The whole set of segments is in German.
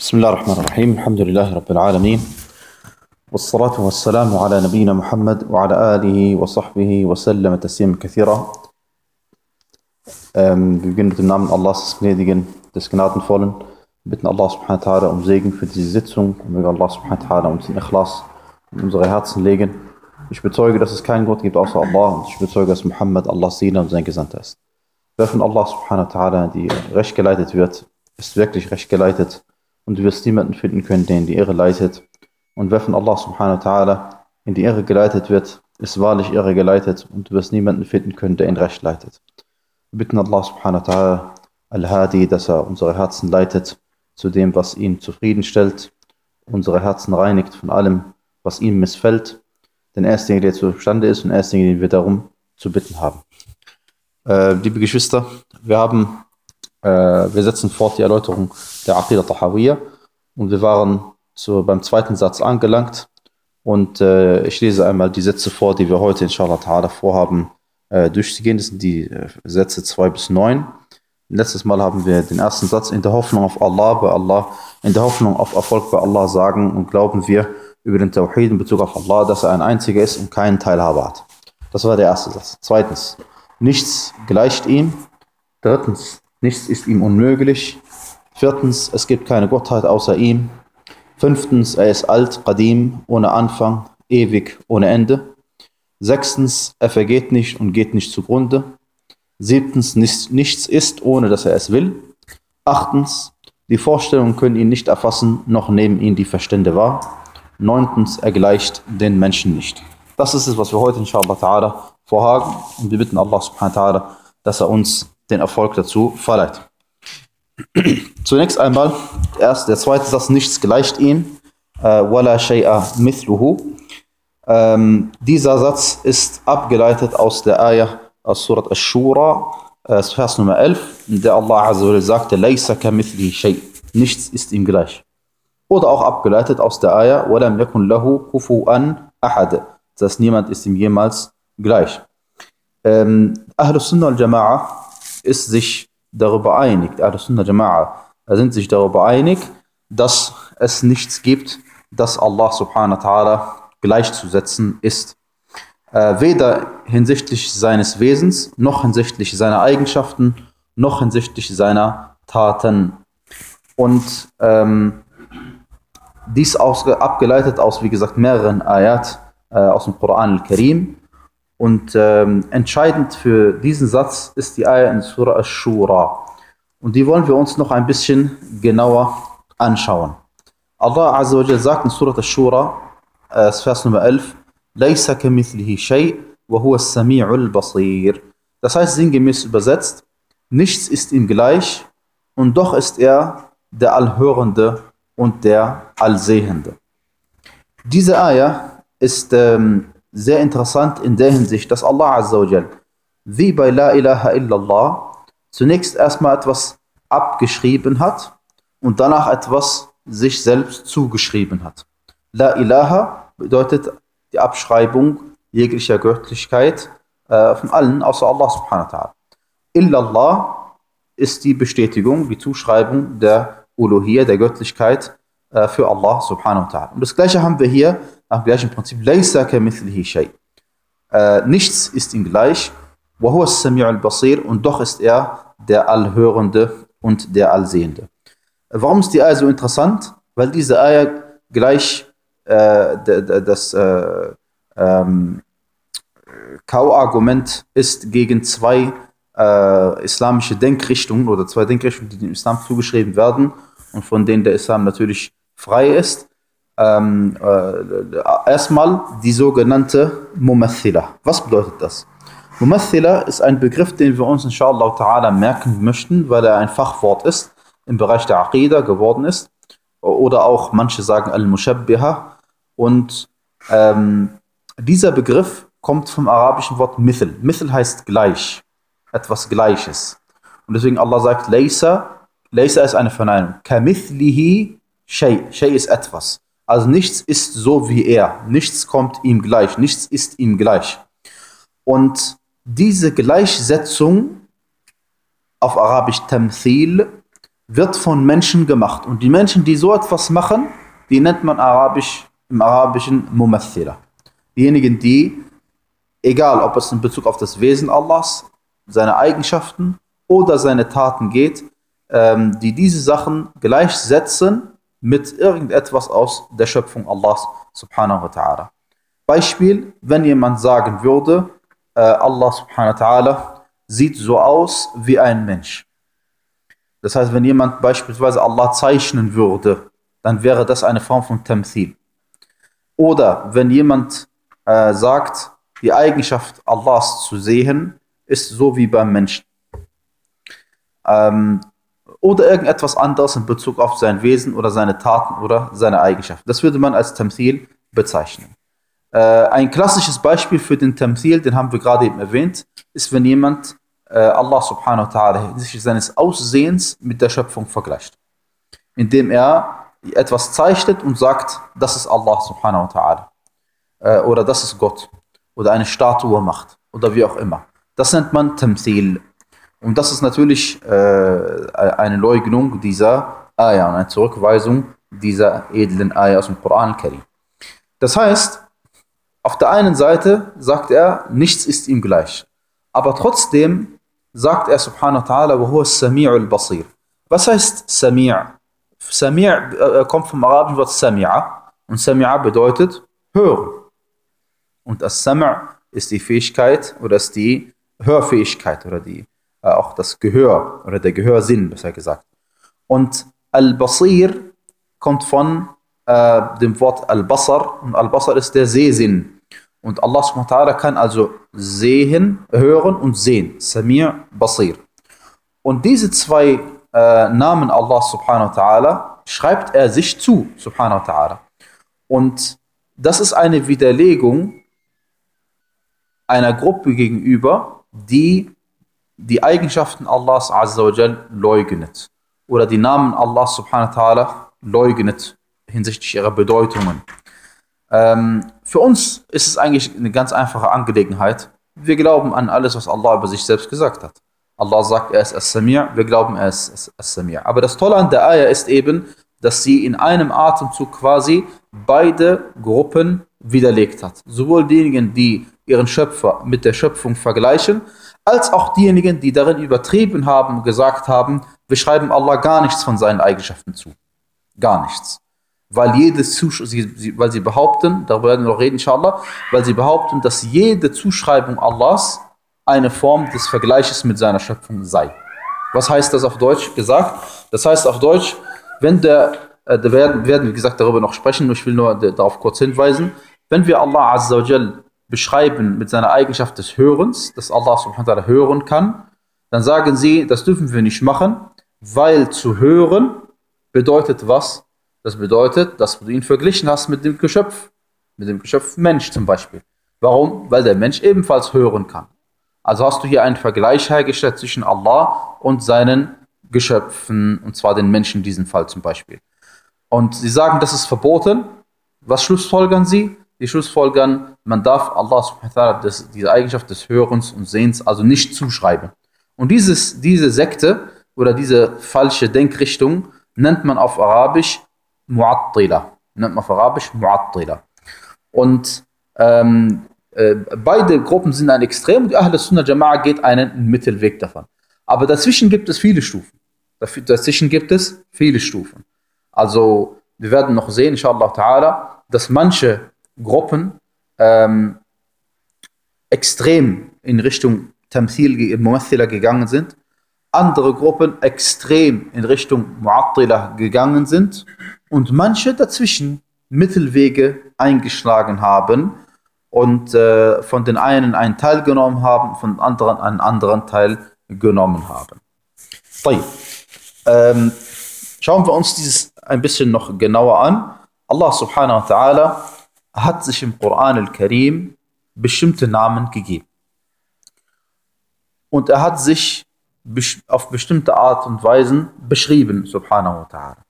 بسم الله الرحمن الرحيم الحمد لله رب العالمين والصلاة والسلام على نبينا محمد وعلى آله وصحبه وسلم تسليما كثيرا ähm, Wir beginnen mit dem Namen Allahs des Gnädigen, des Gnadenvollen. Wir bitten Allah subhanahu wa ta'ala um Segen für diese Sitzung und möge Allah subhanahu wa ta'ala uns den Ikhlas in unsere Herzen legen. Ich bezeuge, dass es keinen Gott gibt außer Allah und ich bezeuge, dass Muhammad Allahs Diener und sein Gesandter ist. Wer von Allah subhanahu wa ta'ala die recht geleitet wird, ist wirklich recht geleitet und du wirst niemanden finden können, der in die Irre leitet. Und wer von Allah subhanahu wa ta'ala in die Irre geleitet wird, ist wahrlich irre geleitet und du wirst niemanden finden können, der in Recht leitet. Wir bitten Allah subhanahu wa ta'ala Al-Hadi, dass er unsere Herzen leitet zu dem, was ihn zufriedenstellt, unsere Herzen reinigt von allem, was ihm missfällt. Denn er ist derjenige, der zustande ist und er ist derjenige, den wir darum zu bitten haben. Äh, liebe Geschwister, wir haben, äh, wir setzen fort die Erläuterung der Aqidah Tahawiyya und wir waren zu, beim zweiten Satz angelangt und äh, ich lese einmal die Sätze vor, die wir heute inshallah ta'ala vorhaben äh, durchzugehen. Das sind die äh, Sätze 2 bis 9. Letztes Mal haben wir den ersten Satz in der Hoffnung auf Allah, bei Allah, in der Hoffnung auf Erfolg bei Allah sagen und glauben wir über den Tawhid in Bezug auf Allah, dass er ein einziger ist und keinen Teilhaber hat. Das war der erste Satz. Zweitens, nichts gleicht ihm. Drittens, nichts ist ihm unmöglich. Viertens, es gibt keine Gottheit außer ihm. Fünftens, er ist alt, qadim, ohne Anfang, ewig, ohne Ende. Sechstens, er vergeht nicht und geht nicht zugrunde. Siebtens, nichts ist, ohne dass er es will. Achtens, die Vorstellungen können ihn nicht erfassen, noch nehmen ihn die Verstände wahr. Neuntens, er gleicht den Menschen nicht. Das ist es, was wir heute inshallah ta'ala vorhaben. Und wir bitten Allah subhanahu wa ta'ala, dass er uns den Erfolg dazu verleiht. Zunächst einmal, erst der zweite Satz, nichts gleicht ihm. Wala shay'a mithluhu. Ähm, dieser Satz ist abgeleitet aus der Ayah aus Surat Ash-Shura, äh, Vers Nummer 11, in der Allah Azza wa sagte, Laysa kamithli shay. Nichts ist ihm gleich. Oder auch abgeleitet aus der Ayah, Walam yakun lahu kufu'an ahad. Das heißt, niemand ist ihm jemals gleich. Ähm, Ahlus Sunnah al-Jama'a ist sich darüber einig, Ahlus Sunnah al-Jama'a sind sich darüber einig, dass es nichts gibt, das Allah subhanahu wa ta'ala gleichzusetzen ist. Äh, weder hinsichtlich seines Wesens, noch hinsichtlich seiner Eigenschaften, noch hinsichtlich seiner Taten. Und ähm, dies aus, abgeleitet aus, wie gesagt, mehreren Ayat äh, aus dem Koran al-Karim. Und ähm, entscheidend für diesen Satz ist die Ayat in Surah Ash-Shura. Und die wollen wir uns noch ein bisschen genauer anschauen. Allah Azza wa sagt in Surah Ash-Shura, äh, Vers Nummer 11, لَيْسَ كَمِثْلِهِ شَيْءٍ وَهُوَ السَّمِيعُ الْبَصِيرُ Das heißt sinngemäß übersetzt, nichts ist ihm gleich und doch ist er der Allhörende und der Allsehende. Diese Ayah ist ähm, sehr interessant in der Hinsicht, dass Allah Azza wa Jal, wie bei La ilaha illallah, zunächst erstmal etwas abgeschrieben hat und danach etwas sich selbst zugeschrieben hat. La ilaha bedeutet die Abschreibung jeglicher Göttlichkeit äh, von allen außer Allah subhanahu wa ta'ala. Illallah ist die Bestätigung, die Zuschreibung der Uluhiyya, der Göttlichkeit äh, für Allah subhanahu wa ta'ala. Und das gleiche haben wir hier nach dem gleichen Prinzip. Shay. Äh, nichts ist ihm gleich. Und doch ist er der Allhörende und der Allsehende. Warum ist die Eier so interessant? Weil diese Eier gleich äh, das äh, ähm, Kauargument ist gegen zwei äh, islamische Denkrichtungen oder zwei Denkrichtungen, die dem Islam zugeschrieben werden und von denen der Islam natürlich frei ist. Ähm, äh, erstmal die sogenannte Mumathila. Was bedeutet das? Mumathila ist ein Begriff, den wir uns inshallah ta'ala merken möchten, weil er ein Fachwort ist, im Bereich der Aqidah geworden ist. Oder auch manche sagen Al-Mushabbiha. Und ähm, dieser Begriff kommt vom arabischen Wort Mithl. Mithl heißt gleich, etwas Gleiches. Und deswegen Allah sagt, Laysa, Laysa ist eine Verneinung. Kamithlihi shay. Shay ist etwas. Also nichts ist so wie er. Nichts kommt ihm gleich. Nichts ist ihm gleich. Und diese Gleichsetzung auf Arabisch Tamthil wird von Menschen gemacht. Und die Menschen, die so etwas machen, die nennt man Arabisch, im Arabischen Mumathila. Diejenigen, die, egal ob es in Bezug auf das Wesen Allahs, seine Eigenschaften oder seine Taten geht, ähm, die diese Sachen gleichsetzen mit irgendetwas aus der Schöpfung Allahs subhanahu wa ta'ala. Beispiel, wenn jemand sagen würde, äh, Allah subhanahu wa ta'ala sieht so aus wie ein Mensch. Das heißt, wenn jemand beispielsweise Allah zeichnen würde, dann wäre das eine Form von Tamthil. Oder wenn jemand äh, sagt, die Eigenschaft Allahs zu sehen, ist so wie beim Menschen. Ähm, oder irgendetwas anderes in Bezug auf sein Wesen oder seine Taten oder seine Eigenschaften. Das würde man als Tamthil bezeichnen. Äh, ein klassisches Beispiel für den Tamthil, den haben wir gerade eben erwähnt, ist, wenn jemand äh, Allah subhanahu wa ta'ala hinsichtlich seines Aussehens mit der Schöpfung vergleicht. Indem er etwas zeichnet und sagt, das ist Allah subhanahu wa ta'ala. Äh, oder das ist Gott. Oder eine Statue macht. Oder wie auch immer. Das nennt man Tamthil. Und das ist natürlich äh, eine Leugnung dieser Ayah und eine Zurückweisung dieser edlen Ayah aus dem Koran Karim. Das heißt, auf der einen Seite sagt er, nichts ist ihm gleich. Aber trotzdem sagt er subhanahu wa ta'ala, huwa sami'ul basir. Was heißt Sami'? Sami' äh, kommt vom arabischen Wort Sami'a. Und Sami'a bedeutet hören. Und das Sam' ist die Fähigkeit oder ist die Hörfähigkeit oder die, auch das Gehör oder der Gehörsinn, besser gesagt. Und Al-Basir kommt von äh, dem Wort Al-Basar und Al-Basar ist der Sehsinn. Und Allah subhanahu kann also sehen, hören und sehen. Samir, Basir. Und diese zwei äh, Namen Allah subhanahu wa ta'ala schreibt er sich zu, subhanahu wa. Und das ist eine Widerlegung einer Gruppe gegenüber, die die Eigenschaften Allahs azza wa jal leugnet. Oder die Namen Allah subhanahu wa ta'ala leugnet hinsichtlich ihrer Bedeutungen. Ähm, für uns ist es eigentlich eine ganz einfache Angelegenheit. Wir glauben an alles, was Allah über sich selbst gesagt hat. Allah sagt, er ist As-Samir, wir glauben, er ist As-Samir. Aber das Tolle an der Ayah ist eben, dass sie in einem Atemzug quasi beide Gruppen widerlegt hat. Sowohl diejenigen, die ihren Schöpfer mit der Schöpfung vergleichen, als auch diejenigen, die darin übertrieben haben gesagt haben, wir schreiben Allah gar nichts von seinen Eigenschaften zu. Gar nichts weil jede Zusch sie, sie, weil sie behaupten, darüber werden wir noch reden, inshallah, weil sie behaupten, dass jede Zuschreibung Allahs eine Form des Vergleiches mit seiner Schöpfung sei. Was heißt das auf Deutsch gesagt? Das heißt auf Deutsch, wenn der, äh, werden, werden wie gesagt darüber noch sprechen, ich will nur darauf kurz hinweisen, wenn wir Allah Azza wa Jal beschreiben mit seiner Eigenschaft des Hörens, dass Allah subhanahu wa ta'ala hören kann, dann sagen sie, das dürfen wir nicht machen, weil zu hören bedeutet was? Das bedeutet, dass du ihn verglichen hast mit dem Geschöpf, mit dem Geschöpf Mensch zum Beispiel. Warum? Weil der Mensch ebenfalls hören kann. Also hast du hier einen Vergleich hergestellt zwischen Allah und seinen Geschöpfen, und zwar den Menschen in diesem Fall zum Beispiel. Und sie sagen, das ist verboten. Was schlussfolgern sie? Die schlussfolgern, man darf Allah subhanahu diese Eigenschaft des Hörens und Sehens also nicht zuschreiben. Und dieses, diese Sekte oder diese falsche Denkrichtung nennt man auf Arabisch Mu'attila. Nennt man auf Arabisch Mu'attila. Und ähm, äh, beide Gruppen sind ein Extrem und die Ahl Sunnah Jama'a geht einen Mittelweg davon. Aber dazwischen gibt es viele Stufen. Dazwischen gibt es viele Stufen. Also wir werden noch sehen, inshallah ta'ala, dass manche Gruppen ähm, extrem in Richtung Tamthil, Mumathila gegangen sind, andere Gruppen extrem in Richtung Mu'attila gegangen sind und manche dazwischen Mittelwege eingeschlagen haben und äh, von den einen einen Teil genommen haben, von den anderen einen anderen Teil genommen haben. Ähm, schauen wir uns dieses ein bisschen noch genauer an. Allah subhanahu wa ta'ala hat sich im Koran al-Karim bestimmte Namen gegeben. Und er hat sich auf bestimmte Art und Weisen beschrieben, subhanahu wa ta'ala.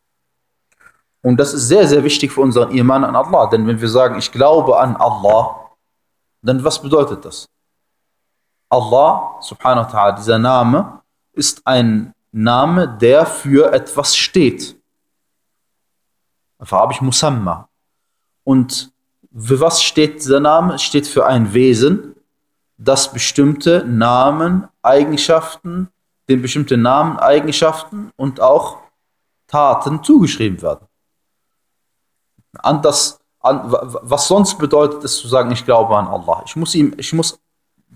Und das ist sehr, sehr wichtig für unseren Iman an Allah. Denn wenn wir sagen, ich glaube an Allah, dann was bedeutet das? Allah, subhanahu wa ta'ala, dieser Name, ist ein Name, der für etwas steht. Auf Arabisch Musamma. Und für was steht dieser Name? Es steht für ein Wesen, das bestimmte Namen, Eigenschaften, den bestimmte Namen, Eigenschaften und auch Taten zugeschrieben werden. An das, an, was sonst bedeutet es zu sagen, ich glaube an Allah. Ich muss, ihm, ich muss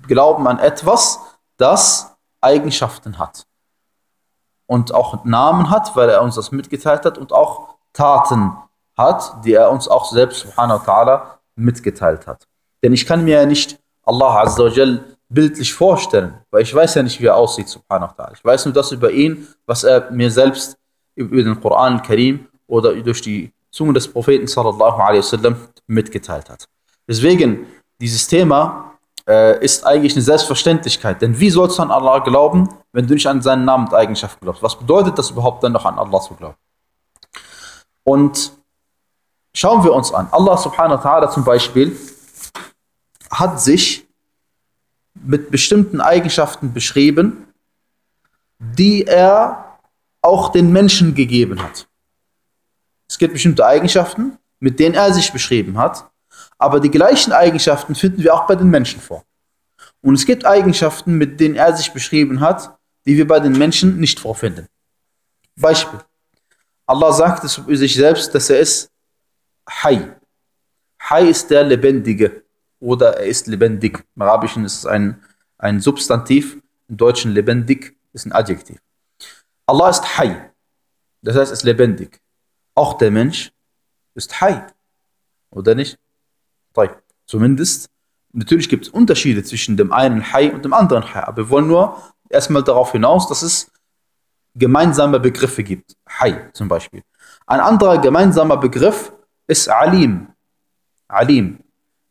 glauben an etwas, das Eigenschaften hat. Und auch Namen hat, weil er uns das mitgeteilt hat und auch Taten hat, die er uns auch selbst, subhanahu wa ta'ala, mitgeteilt hat. Denn ich kann mir ja nicht Allah Azza wa bildlich vorstellen, weil ich weiß ja nicht, wie er aussieht, subhanahu wa ta'ala. Ich weiß nur das über ihn, was er mir selbst über den Koran Karim oder durch die Zunge des Propheten sallallahu alaihi wasallam mitgeteilt hat. Deswegen, dieses Thema äh, ist eigentlich eine Selbstverständlichkeit. Denn wie sollst du an Allah glauben, wenn du nicht an seinen Namen und Eigenschaften glaubst? Was bedeutet das überhaupt dann noch an Allah zu glauben? Und schauen wir uns an. Allah subhanahu wa ta'ala zum Beispiel hat sich mit bestimmten Eigenschaften beschrieben, die er auch den Menschen gegeben hat. Es gibt bestimmte Eigenschaften, mit denen er sich beschrieben hat, aber die gleichen Eigenschaften finden wir auch bei den Menschen vor. Und es gibt Eigenschaften, mit denen er sich beschrieben hat, die wir bei den Menschen nicht vorfinden. Beispiel. Allah sagt es über sich selbst, dass er ist Hai. Hai ist der Lebendige oder er ist lebendig. Im Arabischen ist es ein, ein Substantiv, im Deutschen lebendig ist ein Adjektiv. Allah ist Hai. Das heißt, er ist lebendig. Auch der Mensch ist Hai. Oder nicht? Zumindest. Natürlich gibt es Unterschiede zwischen dem einen Hai und dem anderen Hai. Aber wir wollen nur erstmal darauf hinaus, dass es gemeinsame Begriffe gibt. Hai zum Beispiel. Ein anderer gemeinsamer Begriff ist Alim. Alim.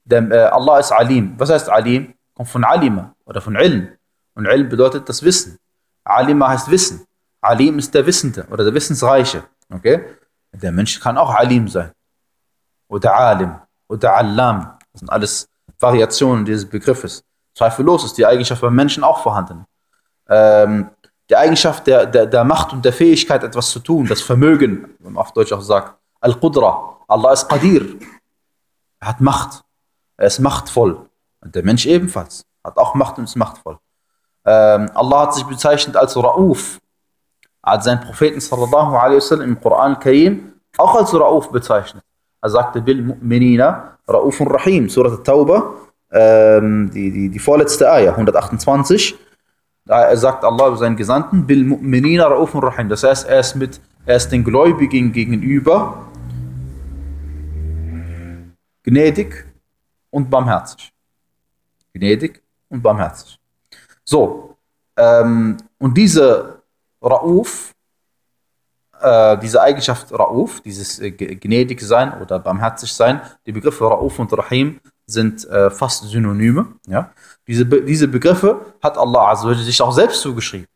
Denn, äh, Allah ist Alim. Was heißt Alim? Kommt von Alima oder von Ilm. Und Ilm bedeutet das Wissen. Alima heißt Wissen. Alim ist der Wissende oder der Wissensreiche. Okay? Der Mensch kann auch Alim sein. Oder Alim. Oder Allam. Das sind alles Variationen dieses Begriffes. Zweifellos ist die Eigenschaft beim Menschen auch vorhanden. Ähm, die Eigenschaft der, der, der Macht und der Fähigkeit, etwas zu tun, das Vermögen, wenn man auf Deutsch auch sagt, Al-Qudra, Allah ist Qadir. Er hat Macht. Er ist machtvoll. Und der Mensch ebenfalls. Hat auch Macht und ist machtvoll. Ähm, Allah hat sich bezeichnet als Ra'uf. Er hat seinen Propheten sallallahu alaihi wasallam im Koran Karim auch als Ra'uf bezeichnet. Er sagte, Bil Mu'minina Ra'ufun Rahim, Surat Tauba, ähm, die, die, die vorletzte Ayah, 128. Da sagt Allah über seinen Gesandten, Bil Mu'minina Ra'ufun Rahim. Das heißt, er ist, mit, er ist den Gläubigen gegenüber gnädig und barmherzig. Gnädig und barmherzig. So, ähm, und diese Ra'uf, äh, diese Eigenschaft Ra'uf, dieses äh, gnädig sein oder barmherzig sein, die Begriffe Ra'uf und Rahim sind äh, fast Synonyme. Ja? Diese, diese Begriffe hat Allah also sich auch selbst zugeschrieben.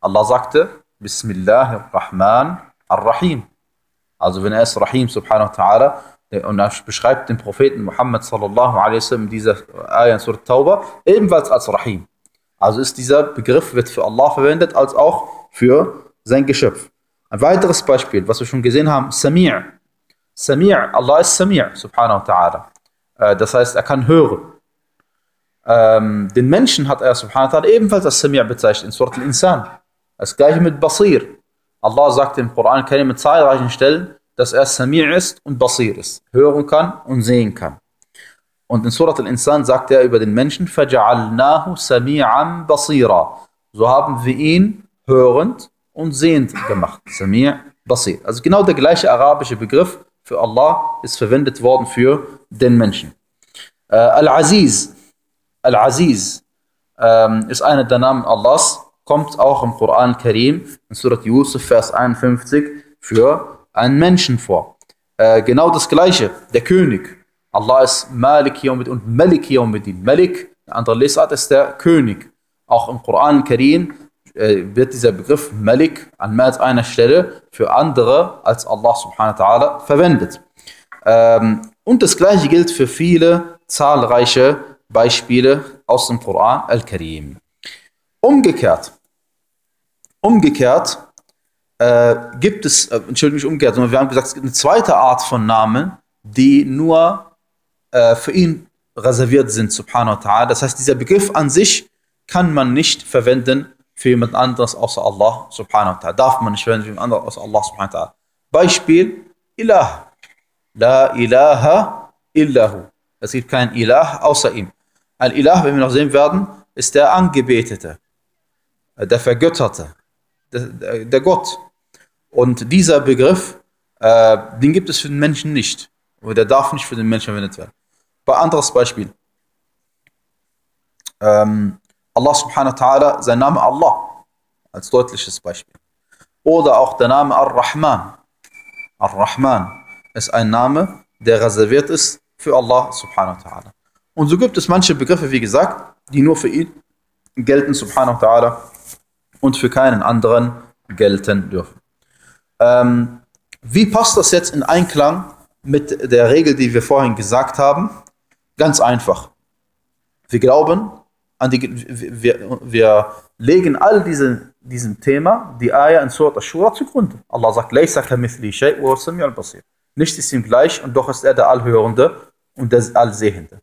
Allah sagte, Bismillahirrahman ar-Rahim. Also wenn er ist Rahim subhanahu wa ta'ala und er beschreibt den Propheten Muhammad sallallahu alaihi wasallam in dieser Ayah in Surah Tauba ebenfalls als Rahim. Also ist dieser Begriff wird für Allah verwendet als auch für sein Geschöpf. Ein weiteres Beispiel, was wir schon gesehen haben, Sami'. Sami', Allah ist Sami' subhanahu wa ta'ala. Äh, das heißt, er kann hören. Ähm, den Menschen hat er subhanahu wa ta'ala ebenfalls als Sami' bezeichnet in Surah Al-Insan. Das gleiche mit Basir. Allah sagt im Koran keine mit zahlreichen Stellen, dass er Sami' ist und Basir ist, hören kann und sehen kann. Und in Surat al-Insan sagt er über den Menschen, فَجَعَلْنَاهُ سَمِيعًا بَصِيرًا So haben wir ihn hörend und sehend gemacht. Sami' Basir. Also genau der gleiche arabische Begriff für Allah ist verwendet worden für den Menschen. Äh, Al-Aziz. Al-Aziz ähm, ist einer der Namen Allahs, kommt auch im Koran Karim, in Surat Yusuf, Vers 51, für einen Menschen vor. Äh, genau das gleiche, der König. Allah ist Malik Yawmid und Malik Yawmiddin. Malik, eine andere Lesart, ist der König. Auch im Koran Karim äh, wird dieser Begriff Malik an mehr als einer Stelle für andere als Allah subhanahu wa ta'ala verwendet. Ähm, und das gleiche gilt für viele zahlreiche Beispiele aus dem Koran Al-Karim. Umgekehrt, Umgekehrt äh, gibt es, äh, entschuldige mich umgekehrt, sondern wir haben gesagt, es gibt eine zweite Art von Namen, die nur äh, für ihn reserviert sind, subhanahu wa ta'ala. Das heißt, dieser Begriff an sich kann man nicht verwenden für jemand anderes außer Allah, subhanahu wa ta'ala. Darf man nicht verwenden für jemand anderes außer Allah, subhanahu wa ta'ala. Beispiel, Ilah. La ilaha illahu. Es gibt keinen Ilah außer ihm. Ein Ilah, wenn wir noch sehen werden, ist der Angebetete, der Vergötterte, der, der Gott. Und dieser Begriff, äh, den gibt es für den Menschen nicht. Oder der darf nicht für den Menschen verwendet werden. Bei anderes Beispiel. Ähm, Allah subhanahu wa ta'ala, sein Name Allah, als deutliches Beispiel. Oder auch der Name Ar-Rahman. Ar-Rahman ist ein Name, der reserviert ist für Allah subhanahu wa ta'ala. Und so gibt es manche Begriffe, wie gesagt, die nur für ihn gelten, subhanahu wa ta'ala, und für keinen anderen gelten dürfen. Ähm, wie passt das jetzt in Einklang mit der Regel, die wir vorhin gesagt haben? Ganz einfach. Wir glauben an die, wir, wir legen all diese, diesem Thema die Ayah in Surat Ashura zugrunde. Allah sagt, Laysa kamithli shay wa al basir. Nichts ist ihm gleich und doch ist er der Allhörende und der Allsehende.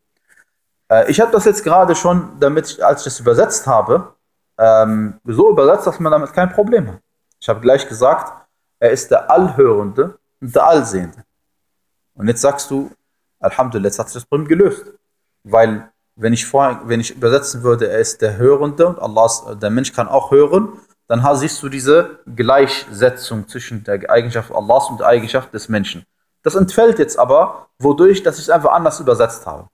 Äh, ich habe das jetzt gerade schon, damit, als ich das übersetzt habe, ähm, so übersetzt, dass man damit kein Problem hat. Ich habe gleich gesagt, er ist der Allhörende und der Allsehende. Und jetzt sagst du, Alhamdulillah, jetzt hat sich das Problem gelöst. Weil, wenn ich, vor, wenn ich übersetzen würde, er ist der Hörende und Allah, der Mensch kann auch hören, dann siehst du diese Gleichsetzung zwischen der Eigenschaft Allahs und der Eigenschaft des Menschen. Das entfällt jetzt aber, wodurch, dass ich es einfach anders übersetzt habe.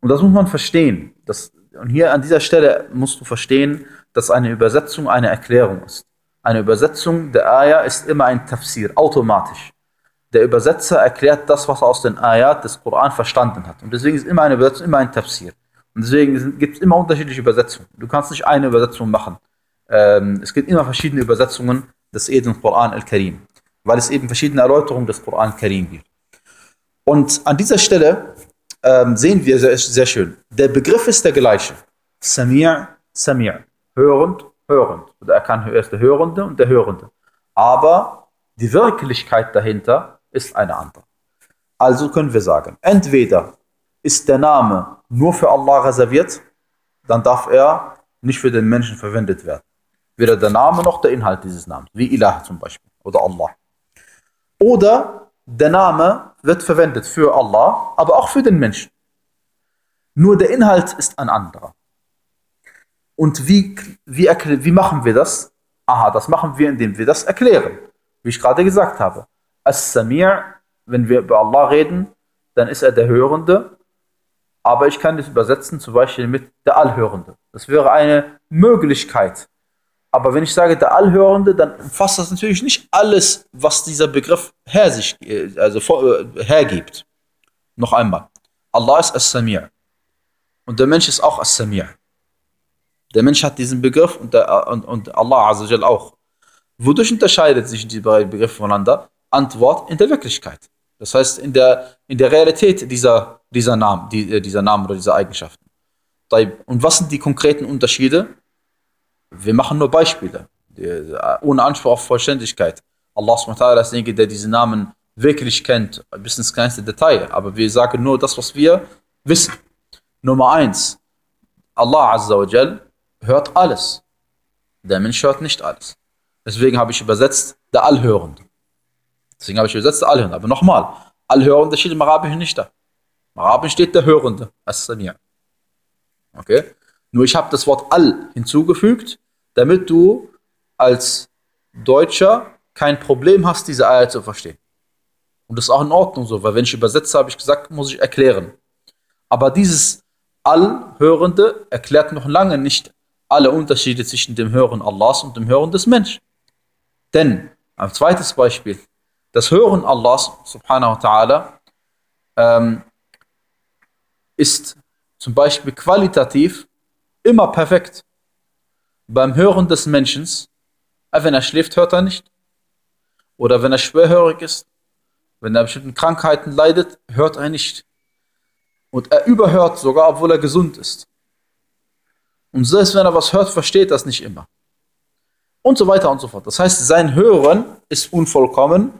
Und das muss man verstehen. Das, und hier an dieser Stelle musst du verstehen, dass eine Übersetzung eine Erklärung ist. Eine Übersetzung der Ayah ist immer ein Tafsir, automatisch. Der Übersetzer erklärt das, was er aus den Ayat des Koran verstanden hat. Und deswegen ist immer eine Übersetzung immer ein Tafsir. Und deswegen gibt es immer unterschiedliche Übersetzungen. Du kannst nicht eine Übersetzung machen. Ähm, es gibt immer verschiedene Übersetzungen des edlen Koran al-Karim, weil es eben verschiedene Erläuterungen des Koran al-Karim gibt. Und an dieser Stelle ähm, sehen wir sehr, sehr schön, der Begriff ist der gleiche. Samir, Samir. Hörend, hörend. Oder er kann, er ist der Hörende und der Hörende. Aber die Wirklichkeit dahinter ist eine andere. Also können wir sagen, entweder ist der Name nur für Allah reserviert, dann darf er nicht für den Menschen verwendet werden. Weder der Name noch der Inhalt dieses Namens, wie Ilah zum Beispiel oder Allah. Oder der Name wird verwendet für Allah, aber auch für den Menschen. Nur der Inhalt ist ein anderer. Und wie, wie, wie machen wir das? Aha, das machen wir, indem wir das erklären. Wie ich gerade gesagt habe. As-Samir, wenn wir über Allah reden, dann ist er der Hörende. Aber ich kann das übersetzen zum Beispiel mit der Allhörende. Das wäre eine Möglichkeit. Aber wenn ich sage der Allhörende, dann umfasst das natürlich nicht alles, was dieser Begriff her sich, also vor, äh, hergibt. Noch einmal. Allah ist As-Samir. Und der Mensch ist auch As-Samir. Der Mensch hat diesen Begriff und, der, und, und Allah Azzawajal auch. Wodurch unterscheidet sich die beiden Begriffe voneinander? Antwort in der Wirklichkeit. Das heißt, in der, in der Realität dieser, dieser, Namen, die, äh, dieser Namen oder dieser Eigenschaften. Und was sind die konkreten Unterschiede? Wir machen nur Beispiele, äh, ohne Anspruch auf Vollständigkeit. Allah ist derjenige, der diese Namen wirklich kennt, bis ins kleinste Detail. Aber wir sagen nur das, was wir wissen. Nummer eins, Allah Azza wa Jal hört alles. Der Mensch hört nicht alles. Deswegen habe ich übersetzt, der Allhörende. Deswegen habe ich übersetzt, der Allhörende. Aber nochmal, Allhörende steht im Arabischen nicht da. Im Arabischen steht der Hörende, As-Samir. Okay? Nur ich habe das Wort All hinzugefügt, damit du als Deutscher kein Problem hast, diese Eier zu verstehen. Und das ist auch in Ordnung so, weil wenn ich übersetze, habe ich gesagt, muss ich erklären. Aber dieses Allhörende erklärt noch lange nicht alle Unterschiede zwischen dem Hören Allahs und dem Hören des Menschen. Denn, ein zweites Beispiel, das Hören Allahs, subhanahu wa ta'ala, ähm, ist zum Beispiel qualitativ immer perfekt. Beim Hören des Menschen, äh, wenn er schläft, hört er nicht. Oder wenn er schwerhörig ist, wenn er bestimmten Krankheiten leidet, hört er nicht. Und er überhört sogar, obwohl er gesund ist. Und selbst wenn er was hört, versteht das nicht immer. und so weiter und so fort. Das heißt, sein Hören ist unvollkommen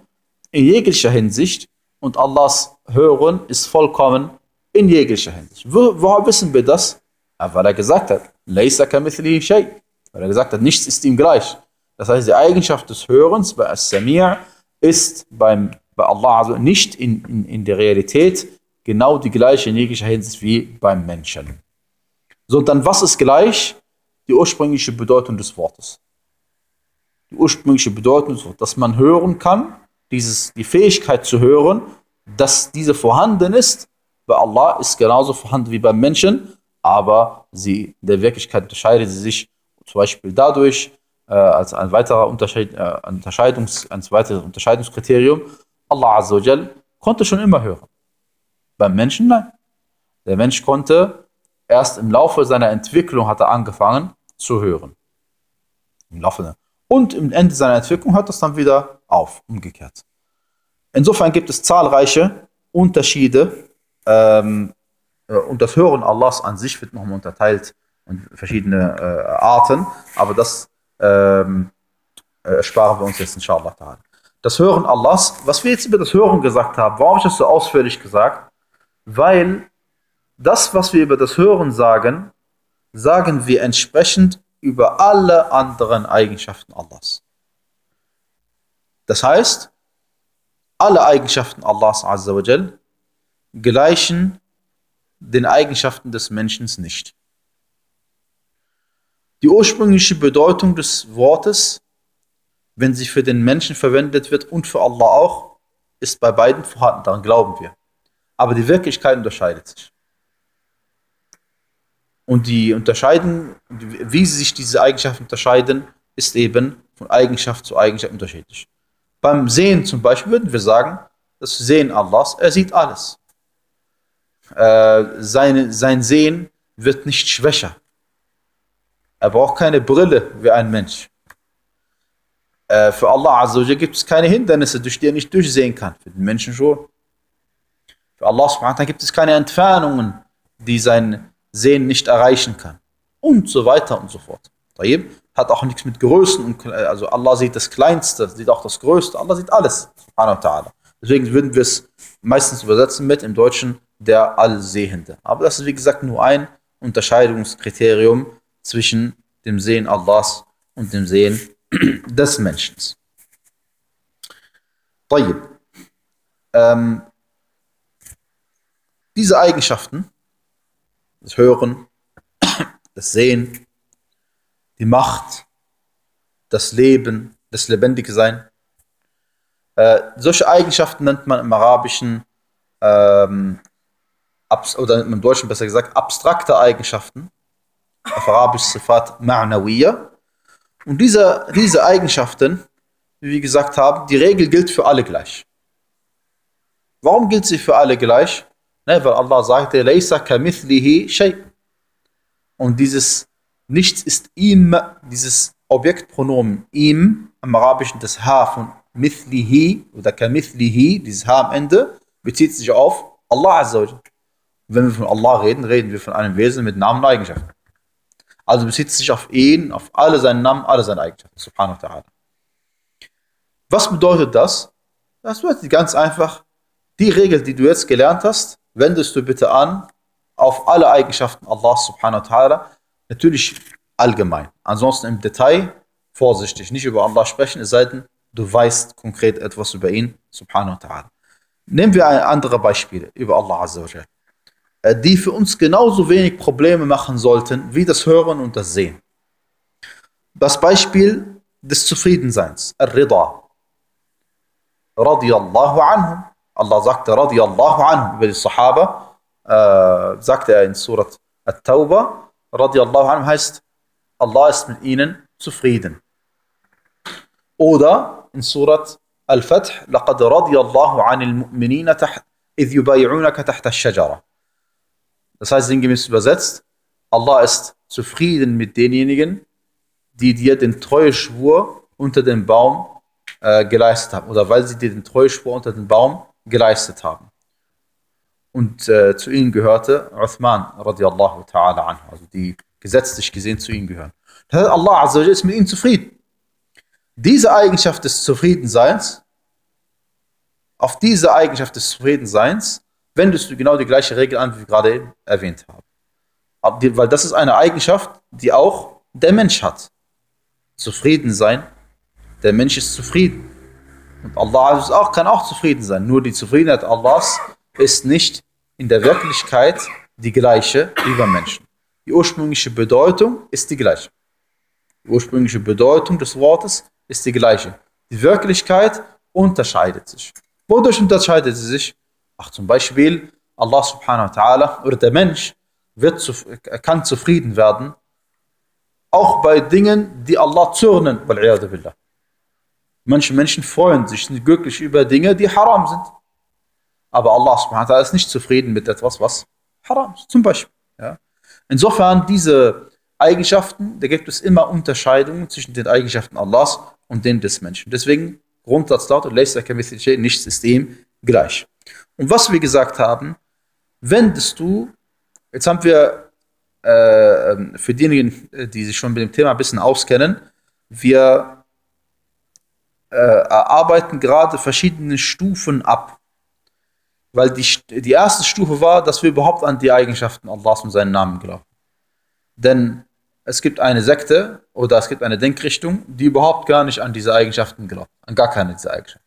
in jeglicher Hinsicht und Allahs Hören ist vollkommen in jeglicher Hinsicht. Wo, woher wissen wir das? Weil er gesagt hat, Laysa kamithlihi shay. Weil er gesagt hat, nichts ist ihm gleich. Das heißt, die Eigenschaft des Hörens bei As-Sami' ist beim, bei Allah also nicht in, in, in der Realität genau die gleiche in jeglicher Hinsicht wie beim Menschen. So, dann was ist gleich? Die ursprüngliche Bedeutung des Wortes. Die ursprüngliche Bedeutung des dass man hören kann, dieses, die Fähigkeit zu hören, dass diese vorhanden ist, bei Allah ist genauso vorhanden wie beim Menschen, aber sie in der Wirklichkeit unterscheidet sie sich zum Beispiel dadurch, äh, als ein weiterer Unterscheid, äh, Unterscheidungs, ein weiteres Unterscheidungskriterium, Allah Azzawajal konnte schon immer hören. Beim Menschen nein. Der Mensch konnte erst im Laufe seiner Entwicklung hat er angefangen zu hören. Im Laufe und im Ende seiner Entwicklung hört das dann wieder auf, umgekehrt. Insofern gibt es zahlreiche Unterschiede ähm, äh, und das Hören Allahs an sich wird nochmal unterteilt in verschiedene äh, Arten, aber das ähm, äh, sparen wir uns jetzt inshallah. Das Hören Allahs, was wir jetzt über das Hören gesagt haben, warum ich das so ausführlich gesagt? Weil das, was wir über das Hören sagen, sagen wir entsprechend über alle anderen Eigenschaften Allahs. Das heißt, alle Eigenschaften Allahs Azzawajal gleichen den Eigenschaften des Menschen nicht. Die ursprüngliche Bedeutung des Wortes, wenn sie für den Menschen verwendet wird und für Allah auch, ist bei beiden vorhanden, daran glauben wir. Aber die Wirklichkeit unterscheidet sich. Und die unterscheiden, wie sich diese Eigenschaften unterscheiden, ist eben von Eigenschaft zu Eigenschaft unterschiedlich. Beim Sehen zum Beispiel würden wir sagen, das Sehen Allahs, er sieht alles. Äh, seine, sein Sehen wird nicht schwächer. Er braucht keine Brille wie ein Mensch. Äh, für Allah Azzawajal gibt es keine Hindernisse, durch die er nicht durchsehen kann. Für den Menschen schon. Für Allah subhanahu gibt es keine Entfernungen, die sein Sehen nicht erreichen kann. Und so weiter und so fort. Taib hat auch nichts mit Größen und also Allah sieht das Kleinste, sieht auch das Größte, Allah sieht alles. Deswegen würden wir es meistens übersetzen mit im Deutschen der Allsehende. Aber das ist wie gesagt nur ein Unterscheidungskriterium zwischen dem Sehen Allahs und dem Sehen des Menschen. Ähm, diese Eigenschaften, das Hören, das Sehen, die Macht, das Leben, das lebendige Sein, äh, solche Eigenschaften nennt man im Arabischen ähm, oder im Deutschen besser gesagt abstrakte Eigenschaften auf Arabisch Sifat Ma'nawiyya. Und diese, diese Eigenschaften, wie wir gesagt haben, die Regel gilt für alle gleich. Warum gilt sie für alle gleich? Ne, weil Allah sagte, Laysa kamithlihi shay. Und dieses Nichts ist ihm, dieses Objektpronomen ihm, im Arabischen das H von mithlihi oder kamithlihi, dieses H am Ende, bezieht sich auf Allah Azza Wenn wir von Allah reden, reden wir von einem Wesen mit Namen und Eigenschaften. Also bezieht sich auf ihn, auf alle seine Namen, alle seine Eigenschaften. Subhanahu wa ta'ala. Was bedeutet das? Das bedeutet ganz einfach, die Regel, die du jetzt gelernt hast, wendest du bitte an auf alle Eigenschaften Allah subhanahu wa ta'ala. Natürlich allgemein. Ansonsten im Detail vorsichtig. Nicht über Allah sprechen, es sei denn, du weißt konkret etwas über ihn subhanahu wa ta'ala. Nehmen wir ein anderes Beispiel über Allah Azza wa Jalla. Äh, die für uns genauso wenig Probleme machen sollten wie das Hören und das Sehen. Das Beispiel des Zufriedenseins, Ar-Rida. Radiyallahu anhum. Allah sagte Radiyallahu anhum über die Sahaba, äh, sagte er in Surat At-Tawbah, Radiyallahu anhum heißt, Allah ist mit ihnen zufrieden. Oder in Surat Al-Fath, لقد رضي الله عن المؤمنين تحت إذ يبايعونك تحت الشجرة. Das heißt sinngemäß übersetzt, Allah ist zufrieden mit denjenigen, die dir den Treueschwur unter dem Baum äh, geleistet haben oder weil sie dir den Treueschwur unter dem Baum geleistet haben. Und äh, zu ihnen gehörte Uthman radiallahu ta'ala anhu, also die gesetzlich gesehen zu ihnen gehören. Allah Azza ist mit ihnen zufrieden. diese Eigenschaft des Zufriedenseins, auf diese Eigenschaft des Zufriedenseins wendest du genau die gleiche Regel an, wie wir gerade erwähnt haben. Weil das ist eine Eigenschaft, die auch der Mensch hat. Zufrieden sein. Der Mensch ist zufrieden. Und Allah auch, kann auch zufrieden sein. Nur die Zufriedenheit Allahs ist nicht in der Wirklichkeit die gleiche wie beim Menschen. Die ursprüngliche Bedeutung ist die gleiche. Die ursprüngliche Bedeutung des Wortes ist die gleiche. Die Wirklichkeit unterscheidet sich. Wodurch unterscheidet sie sich? Ach, zum Beispiel, Allah subhanahu wa ta'ala oder der Mensch wird kann zufrieden werden, auch bei Dingen, die Allah zürnen, billah. Manche Menschen freuen sich, sind glücklich über Dinge, die haram sind. Aber Allah subhanahu wa ta'ala ist nicht zufrieden mit etwas, was haram ist. Zum Beispiel. Ja. Insofern, diese Eigenschaften, da gibt es immer Unterscheidungen zwischen den Eigenschaften Allahs und denen des Menschen. Deswegen, Grundsatz lautet, nichts ist dem gleich. Und was wir gesagt haben, wendest du, jetzt haben wir äh, für diejenigen, die sich schon mit dem Thema ein bisschen auskennen, wir äh, erarbeiten gerade verschiedene Stufen ab. Weil die, die erste Stufe war, dass wir überhaupt an die Eigenschaften Allahs und seinen Namen glauben. Denn es gibt eine Sekte oder es gibt eine Denkrichtung, die überhaupt gar nicht an diese Eigenschaften glaubt. An gar keine dieser Eigenschaften.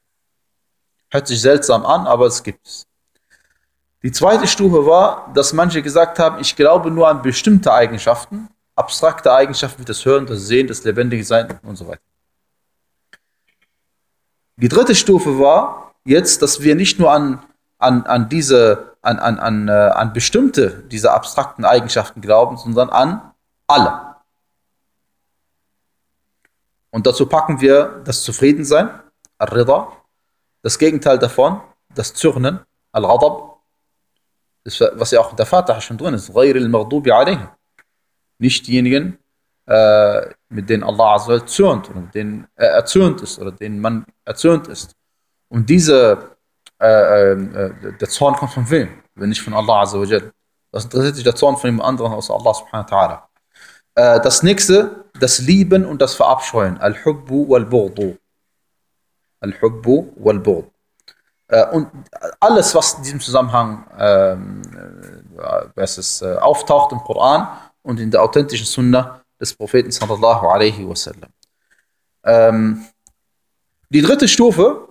Hört sich seltsam an, aber es gibt es. Die zweite Stufe war, dass manche gesagt haben, ich glaube nur an bestimmte Eigenschaften, abstrakte Eigenschaften wie das Hören, das Sehen, das lebendige Sein und so weiter. Die dritte Stufe war jetzt, dass wir nicht nur an, an, an diese, an, an, an, äh, an bestimmte dieser abstrakten Eigenschaften glauben, sondern an alle. Und dazu packen wir das Zufriedensein, Ar-Rida, das Gegenteil davon, das Zürnen, Al-Ghadab, was ja auch in der Vater schon drin ist, Nicht diejenigen, äh, mit denen Allah Azza zürnt oder mit denen er erzürnt ist oder denen man erzürnt ist. Und diese, äh, äh, der Zorn kommt von wem? Wenn nicht von Allah Azza Was interessiert sich der Zorn von jemand anderen außer Allah subhanahu wa ta'ala? Äh, das nächste, das Lieben und das Verabscheuen. Al-Hubbu wal-Burdu. Al-Hubbu wal-Bud. Äh, und alles, was in diesem Zusammenhang ähm, äh, es, äh, auftaucht im Koran und in der authentischen Sunna des Propheten sallallahu alaihi wasallam. Ähm, die dritte Stufe,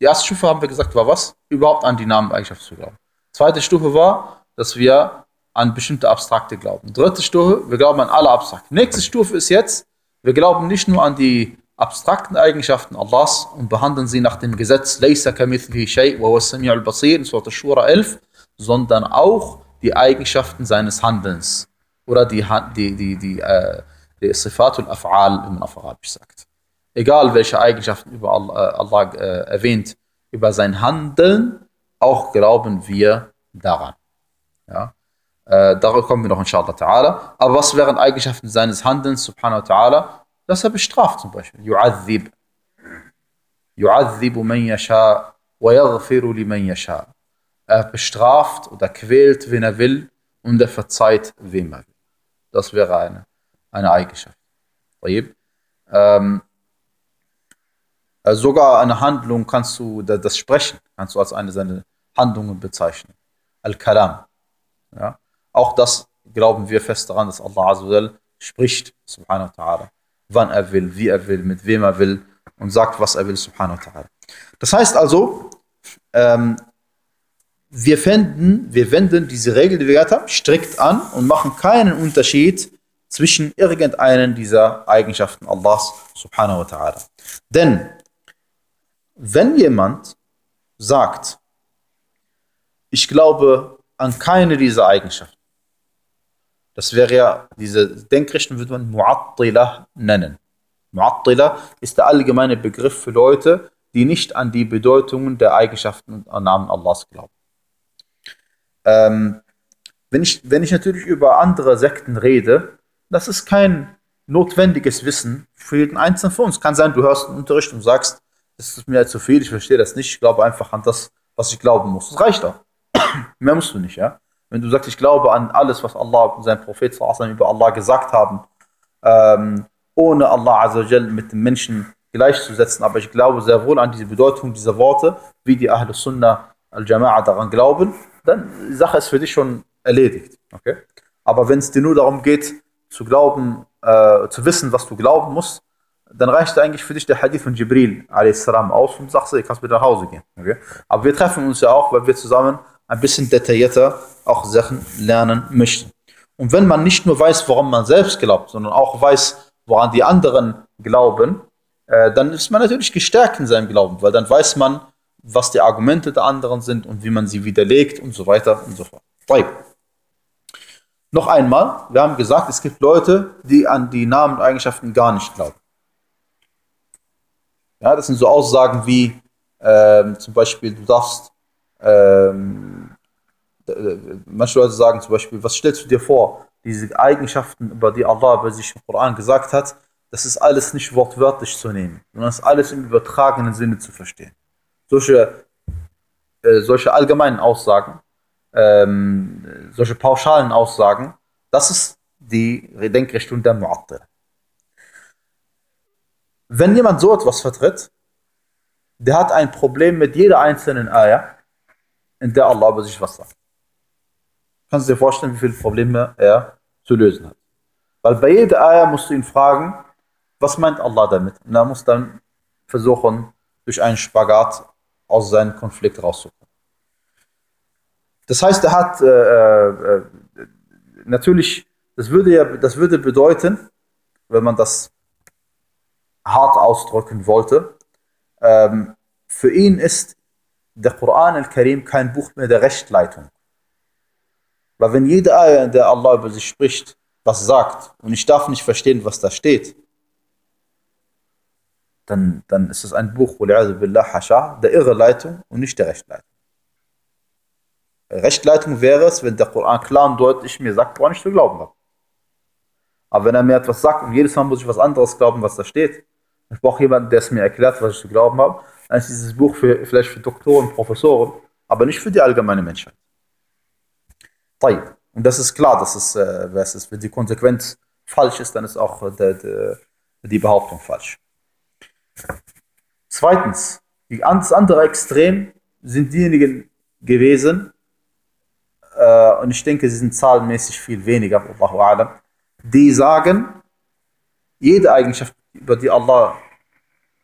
die erste Stufe haben wir gesagt, war was? Überhaupt an die Nameneigenschaft zu glauben. Zweite Stufe war, dass wir an bestimmte Abstrakte glauben. Dritte Stufe, wir glauben an alle Abstrakte. Nächste Stufe ist jetzt, wir glauben nicht nur an die abstrakten Eigenschaften Allahs und behandeln sie nach dem Gesetz Laysa kamithlihi shay wa al basir in Surah Shura 11, sondern auch die Eigenschaften seines Handelns oder die die die die, äh, die Sifatul Af'al, wie man auf Arabisch sagt. Egal welche Eigenschaften über Allah, äh, Allah äh, erwähnt, über sein Handeln, auch glauben wir daran. Ja? Äh, darauf kommen wir noch inshallah ta'ala. Aber was wären Eigenschaften seines Handelns, subhanahu wa ta'ala? dass er bestraft zum Beispiel. Yu'adhib. Yu'adhibu man yasha wa yaghfiru liman yasha. Er bestraft oder quält, wen er will und er verzeiht, wem er will. Das wäre eine, eine Eigenschaft. Ähm, also sogar eine Handlung kannst du, das Sprechen kannst du als eine seiner Handlungen bezeichnen. Al-Kalam. Ja? Auch das glauben wir fest daran, dass Allah spricht, subhanahu wa ta'ala wann er will, wie er will, mit wem er will und sagt, was er will, subhanahu wa ta'ala. Das heißt also, ähm, wir, finden, wir wenden diese Regel, die wir gerade haben, strikt an und machen keinen Unterschied zwischen irgendeinen dieser Eigenschaften Allahs subhanahu wa ta'ala. Denn wenn jemand sagt, ich glaube an keine dieser Eigenschaften, das wäre ja, diese Denkrichtung würde man Mu'attila nennen. Mu'attila ist der allgemeine Begriff für Leute, die nicht an die Bedeutungen der Eigenschaften und Namen Allahs glauben. Ähm, wenn, ich, wenn ich natürlich über andere Sekten rede, das ist kein notwendiges Wissen für jeden Einzelnen von uns. Kann sein, du hörst einen Unterricht und sagst, das ist mir zu viel, ich verstehe das nicht, ich glaube einfach an das, was ich glauben muss. Das reicht auch. Mehr musst du nicht, ja. Wenn du sagst, ich glaube an alles, was Allah und sein Prophet über Allah gesagt haben, ähm, ohne Allah Azzawajal mit dem Menschen gleichzusetzen, aber ich glaube sehr wohl an diese Bedeutung dieser Worte, wie die Ahl Sunnah al-Jama'a daran glauben, dann die Sache ist für dich schon erledigt. Okay? Aber wenn es dir nur darum geht, zu glauben, äh, zu wissen, was du glauben musst, dann reicht eigentlich für dich der Hadith von Jibril aus und sagst, du kannst wieder nach Hause gehen. Okay? Aber wir treffen uns ja auch, weil wir zusammen ein bisschen detaillierter auch Sachen lernen möchten. Und wenn man nicht nur weiß, woran man selbst glaubt, sondern auch weiß, woran die anderen glauben, äh, dann ist man natürlich gestärkt in seinem Glauben, weil dann weiß man, was die Argumente der anderen sind und wie man sie widerlegt und so weiter und so fort. Noch einmal, wir haben gesagt, es gibt Leute, die an die Namen und Eigenschaften gar nicht glauben. Ja, das sind so Aussagen wie ähm, zum Beispiel, du darfst, ähm, manche Leute sagen zum Beispiel, was stellst du dir vor? Diese Eigenschaften, über die Allah über sich im Koran gesagt hat, das ist alles nicht wortwörtlich zu nehmen, sondern das ist alles im übertragenen Sinne zu verstehen. Solche, äh, solche allgemeinen Aussagen, ähm, solche pauschalen Aussagen, das ist die Denkrichtung der Mu'attil. Wenn jemand so etwas vertritt, der hat ein Problem mit jeder einzelnen Ayah, in der Allah über sich was sagt. Kannst du dir vorstellen, wie viele Probleme er zu lösen hat. Weil bei jeder Ayah musst du ihn fragen, was meint Allah damit? Und er muss dann versuchen, durch einen Spagat aus seinem Konflikt rauszukommen. Das heißt, er hat äh, äh, natürlich, das würde ja, das würde bedeuten, wenn man das hart ausdrücken wollte, ähm, für ihn ist der Koran al-Karim kein Buch mehr der Rechtleitung. Weil wenn jede Ayah, in der Allah über sich spricht, was sagt, und ich darf nicht verstehen, was da steht, dann, dann ist es ein Buch, billah, hasha, der Irreleitung und nicht der Rechtleitung. Rechtleitung wäre es, wenn der Koran klar und deutlich mir sagt, woran ich zu glauben habe. Aber wenn er mir etwas sagt und jedes Mal muss ich was anderes glauben, was da steht, ich brauche jemanden, der es mir erklärt, was ich zu glauben habe, dann ist dieses Buch für, vielleicht für Doktoren, Professoren, aber nicht für die allgemeine Menschheit. Und das ist klar, dass es, äh, es, wenn die Konsequenz falsch ist, dann ist auch äh, der, der, die Behauptung falsch. Zweitens, das andere Extrem sind diejenigen gewesen, äh, und ich denke, sie sind zahlenmäßig viel weniger, Allahu A'lam, die sagen, jede Eigenschaft, über die Allah,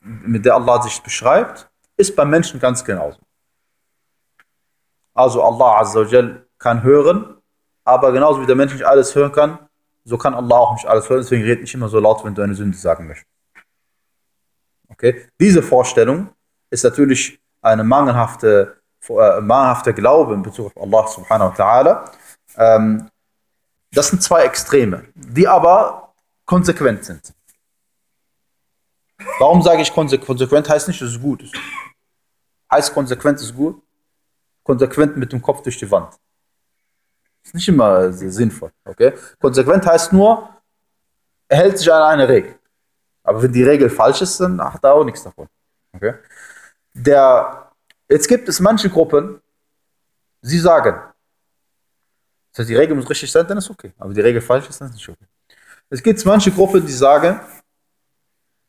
mit der Allah sich beschreibt, ist beim Menschen ganz genauso. Also Allah Azza wa Jal kann hören, aber genauso wie der Mensch nicht alles hören kann, so kann Allah auch nicht alles hören, deswegen red nicht immer so laut, wenn du eine Sünde sagen möchtest. Okay? Diese Vorstellung ist natürlich eine mangelhafte, äh, mangelhafte Glaube in Bezug auf Allah subhanahu wa ta'ala. Ähm, das sind zwei Extreme, die aber konsequent sind. Warum sage ich konsequent? Konsequent heißt nicht, dass es gut ist. Heißt konsequent ist gut? Konsequent mit dem Kopf durch die Wand. Ist nicht immer sinnvoll. Okay? Konsequent heißt nur, er hält sich an eine Regel. Aber wenn die Regel falsch ist, dann hat er auch nichts davon. Okay? Der, jetzt gibt es manche Gruppen, sie sagen, das heißt, die Regel muss richtig sein, dann ist okay. Aber die Regel falsch ist, dann ist nicht okay. Es gibt manche Gruppen, die sagen,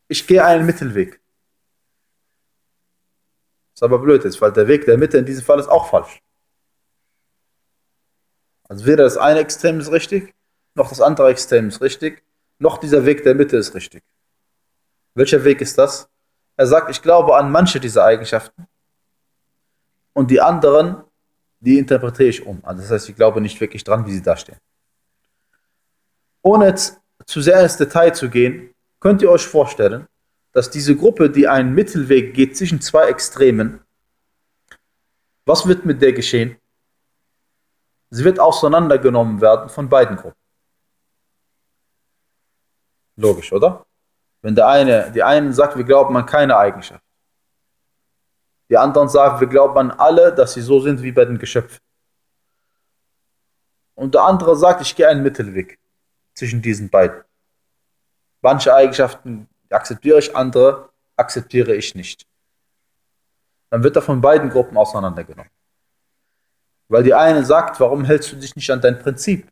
ich gehe einen Mittelweg. Das ist aber blöd jetzt, weil der Weg der Mitte in diesem Fall ist auch falsch. Also weder das eine Extrem ist richtig, noch das andere Extrem ist richtig, noch dieser Weg der Mitte ist richtig. Welcher Weg ist das? Er sagt, ich glaube an manche dieser Eigenschaften und die anderen, die interpretiere ich um. Also das heißt, ich glaube nicht wirklich dran, wie sie da stehen. Ohne zu sehr ins Detail zu gehen, könnt ihr euch vorstellen, dass diese Gruppe, die einen Mittelweg geht zwischen zwei Extremen, was wird mit der geschehen? Sie wird auseinandergenommen werden von beiden Gruppen. Logisch, oder? Wenn der eine, die einen sagt, wir glauben an keine Eigenschaft. Die anderen sagen, wir glauben an alle, dass sie so sind wie bei den Geschöpfen. Und der andere sagt, ich gehe einen Mittelweg zwischen diesen beiden. Manche Eigenschaften akzeptiere ich, andere akzeptiere ich nicht. Dann wird er von beiden Gruppen auseinandergenommen. Weil die eine sagt, warum hältst du dich nicht an dein Prinzip?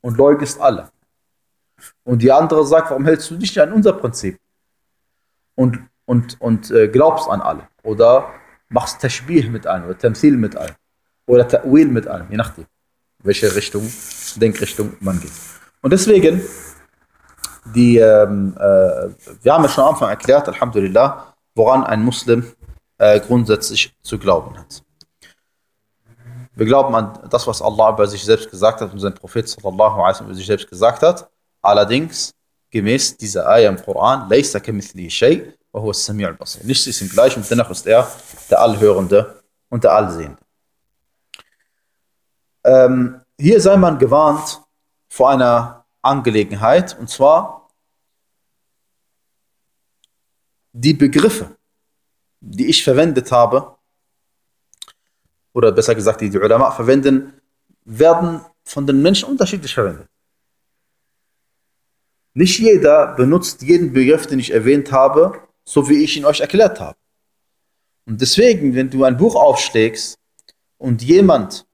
Und leugnest alle. Und die andere sagt, warum hältst du dich nicht an unser Prinzip? und, und, und äh, glaubst an alle. Oder machst Tashbih mit einem oder Tamthil mit einem. Oder Ta'wil mit einem, je nachdem, welche Richtung, Denkrichtung man geht. Und deswegen, die, ähm, äh, wir haben ja schon am Anfang erklärt, Alhamdulillah, woran ein Muslim äh, grundsätzlich zu glauben hat. Wir glauben an das, was Allah über sich selbst gesagt hat und sein Prophet sallallahu alaihi wasallam über sich selbst gesagt hat. Allerdings gemäß dieser Ayah im Koran, kamithli shay wa huwa as-sami' al-basir. Nichts ist ihm gleich und dennoch ist er der Allhörende und der Allsehende. Ähm, hier sei man gewarnt vor einer Angelegenheit und zwar die Begriffe, die ich verwendet habe, oder besser gesagt, die die Ulama verwenden, werden von den Menschen unterschiedlich verwendet. Nicht jeder benutzt jeden Begriff, den ich erwähnt habe, so wie ich ihn euch erklärt habe. Und deswegen, wenn du ein Buch aufschlägst und jemand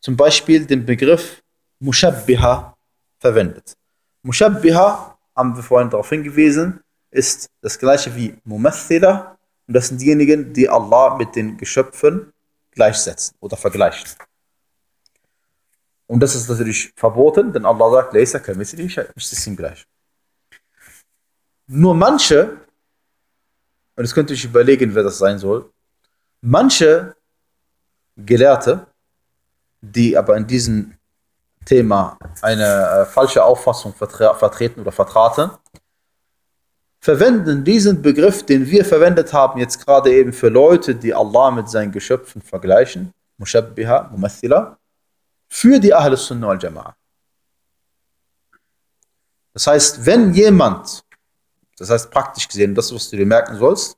zum Beispiel den Begriff Mushabbiha verwendet. Mushabbiha, haben wir vorhin darauf hingewiesen, ist das gleiche wie Mumathila und das sind diejenigen, die Allah mit den Geschöpfen gleichsetzen oder vergleichen. Und das ist natürlich verboten, denn Allah sagt, Leisa kamithli ist es ihm gleich. Nur manche, und jetzt könnt ihr euch überlegen, wer das sein soll, manche Gelehrte, die aber in diesem Thema eine äh, falsche Auffassung vertre vertreten oder vertraten, verwenden diesen Begriff, den wir verwendet haben, jetzt gerade eben für Leute, die Allah mit seinen Geschöpfen vergleichen, Mushabbiha, Mumathila, für die Ahl Sunnah al Jama'a. Das heißt, wenn jemand, das heißt praktisch gesehen, das, was du dir merken sollst,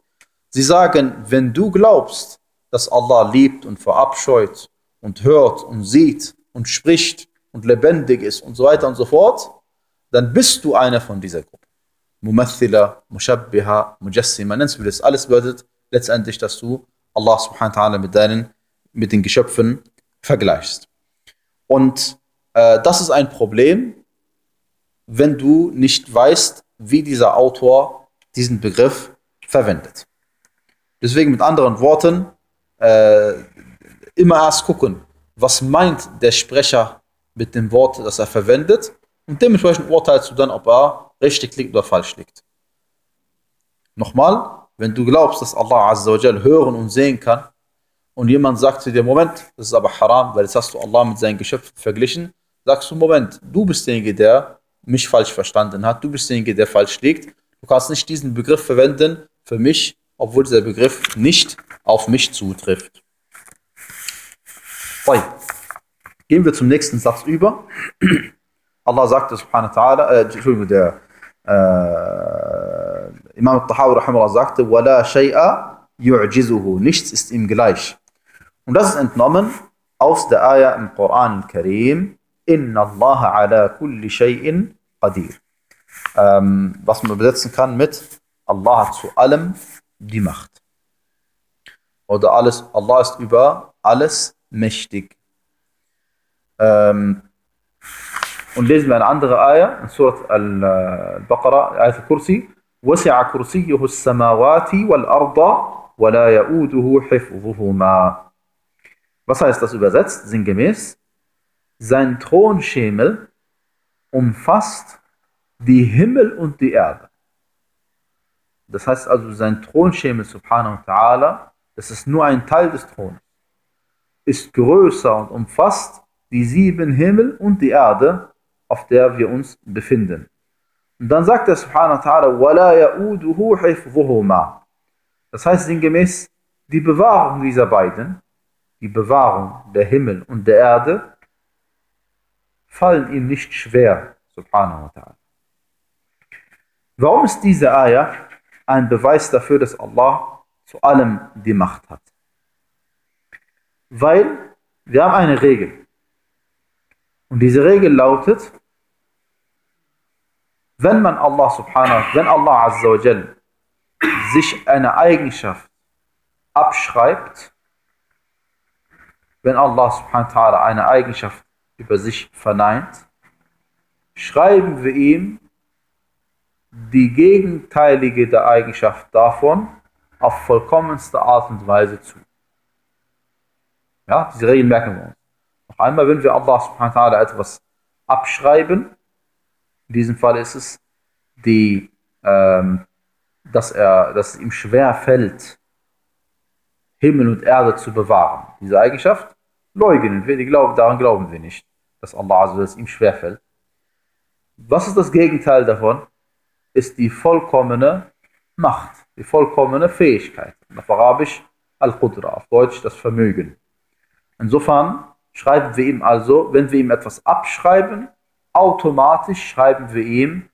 sie sagen, wenn du glaubst, dass Allah liebt und verabscheut und hört und sieht und spricht und lebendig ist und so weiter und so fort, dann bist du einer von dieser Gruppe. Mumathila, Mushabbiha, Mujassima, nennst du das. Alles bedeutet letztendlich, dass du Allah subhanahu wa ta'ala mit deinen, mit den Geschöpfen vergleichst. Und äh, das ist ein Problem, wenn du nicht weißt, wie dieser Autor diesen Begriff verwendet. Deswegen mit anderen Worten, äh, immer erst gucken, was meint der Sprecher mit dem Wort, das er verwendet und dementsprechend urteilst du dann, ob er richtig liegt oder falsch liegt. Nochmal, wenn du glaubst, dass Allah Azza wa hören und sehen kann und jemand sagt zu dir, Moment, das ist aber haram, weil jetzt hast du Allah mit seinen Geschöpfen verglichen, sagst du, Moment, du bist derjenige, der mich falsch verstanden hat, du bist derjenige, der falsch liegt. Du kannst nicht diesen Begriff verwenden für mich, obwohl dieser Begriff nicht auf mich zutrifft. طيب. Gehen wir zum nächsten Satz über. Allah sagte subhanahu wa ta'ala, äh, Entschuldigung, der äh, Imam al-Tahawi rahimahullah sagte, وَلَا شَيْءَ يُعْجِزُهُ Nichts ist ihm gleich. Und das ist entnommen aus der Ayah im Koran Karim, Inna Allah ala kulli shay'in qadir. Ähm, was man übersetzen kann mit Allah hat zu allem die Macht. Oder alles, Allah ist über alles mächtig. Ähm, und lesen wir eine andere Ayah in Surat Al-Baqarah, Ayat al-Kursi. وسع كرسيه السماوات والأرض ولا يؤوده حفظهما. Was heißt das übersetzt? Sinngemäß. Sein Thronschemel umfasst die Himmel und die Erde. Das heißt also, sein Thronschemel, subhanahu wa ta'ala, das ist nur ein Teil des Throns, ist größer und umfasst die sieben Himmel und die Erde, auf der wir uns befinden. Und dann sagt er subhanahu wa ta'ala, وَلَا يَؤُودُهُ حِفْظُهُمَا Das heißt sinngemäß, die Bewahrung dieser beiden, die Bewahrung der Himmel und der Erde, fallen ihm nicht schwer, subhanahu wa ta'ala. Warum ist diese Ayah ein Beweis dafür, dass Allah zu allem die Macht hat? Weil wir haben eine Regel. Und diese Regel lautet, wenn man Allah subhanahu, wenn Allah azza wa jal sich eine Eigenschaft abschreibt, wenn Allah subhanahu wa ta'ala eine Eigenschaft über sich verneint, schreiben wir ihm die gegenteilige der Eigenschaft davon auf vollkommenste Art und Weise zu. Ja, diese Regeln merken wir uns. Noch einmal, wenn wir Allah subhanahu wa ta'ala etwas abschreiben, in diesem Fall ist es, die, ähm, dass, er, dass es ihm schwer fällt, Himmel und Erde zu bewahren. Diese Eigenschaft leugnen wir, glauben, daran glauben wir nicht, dass Allah also, ihm schwer fällt. Was ist das Gegenteil davon? Ist die vollkommene Macht, die vollkommene Fähigkeit. Auf Arabisch Al-Qudra, auf Deutsch das Vermögen. Insofern schreiben wir ihm also, wenn wir ihm etwas abschreiben, automatisch schreiben wir ihm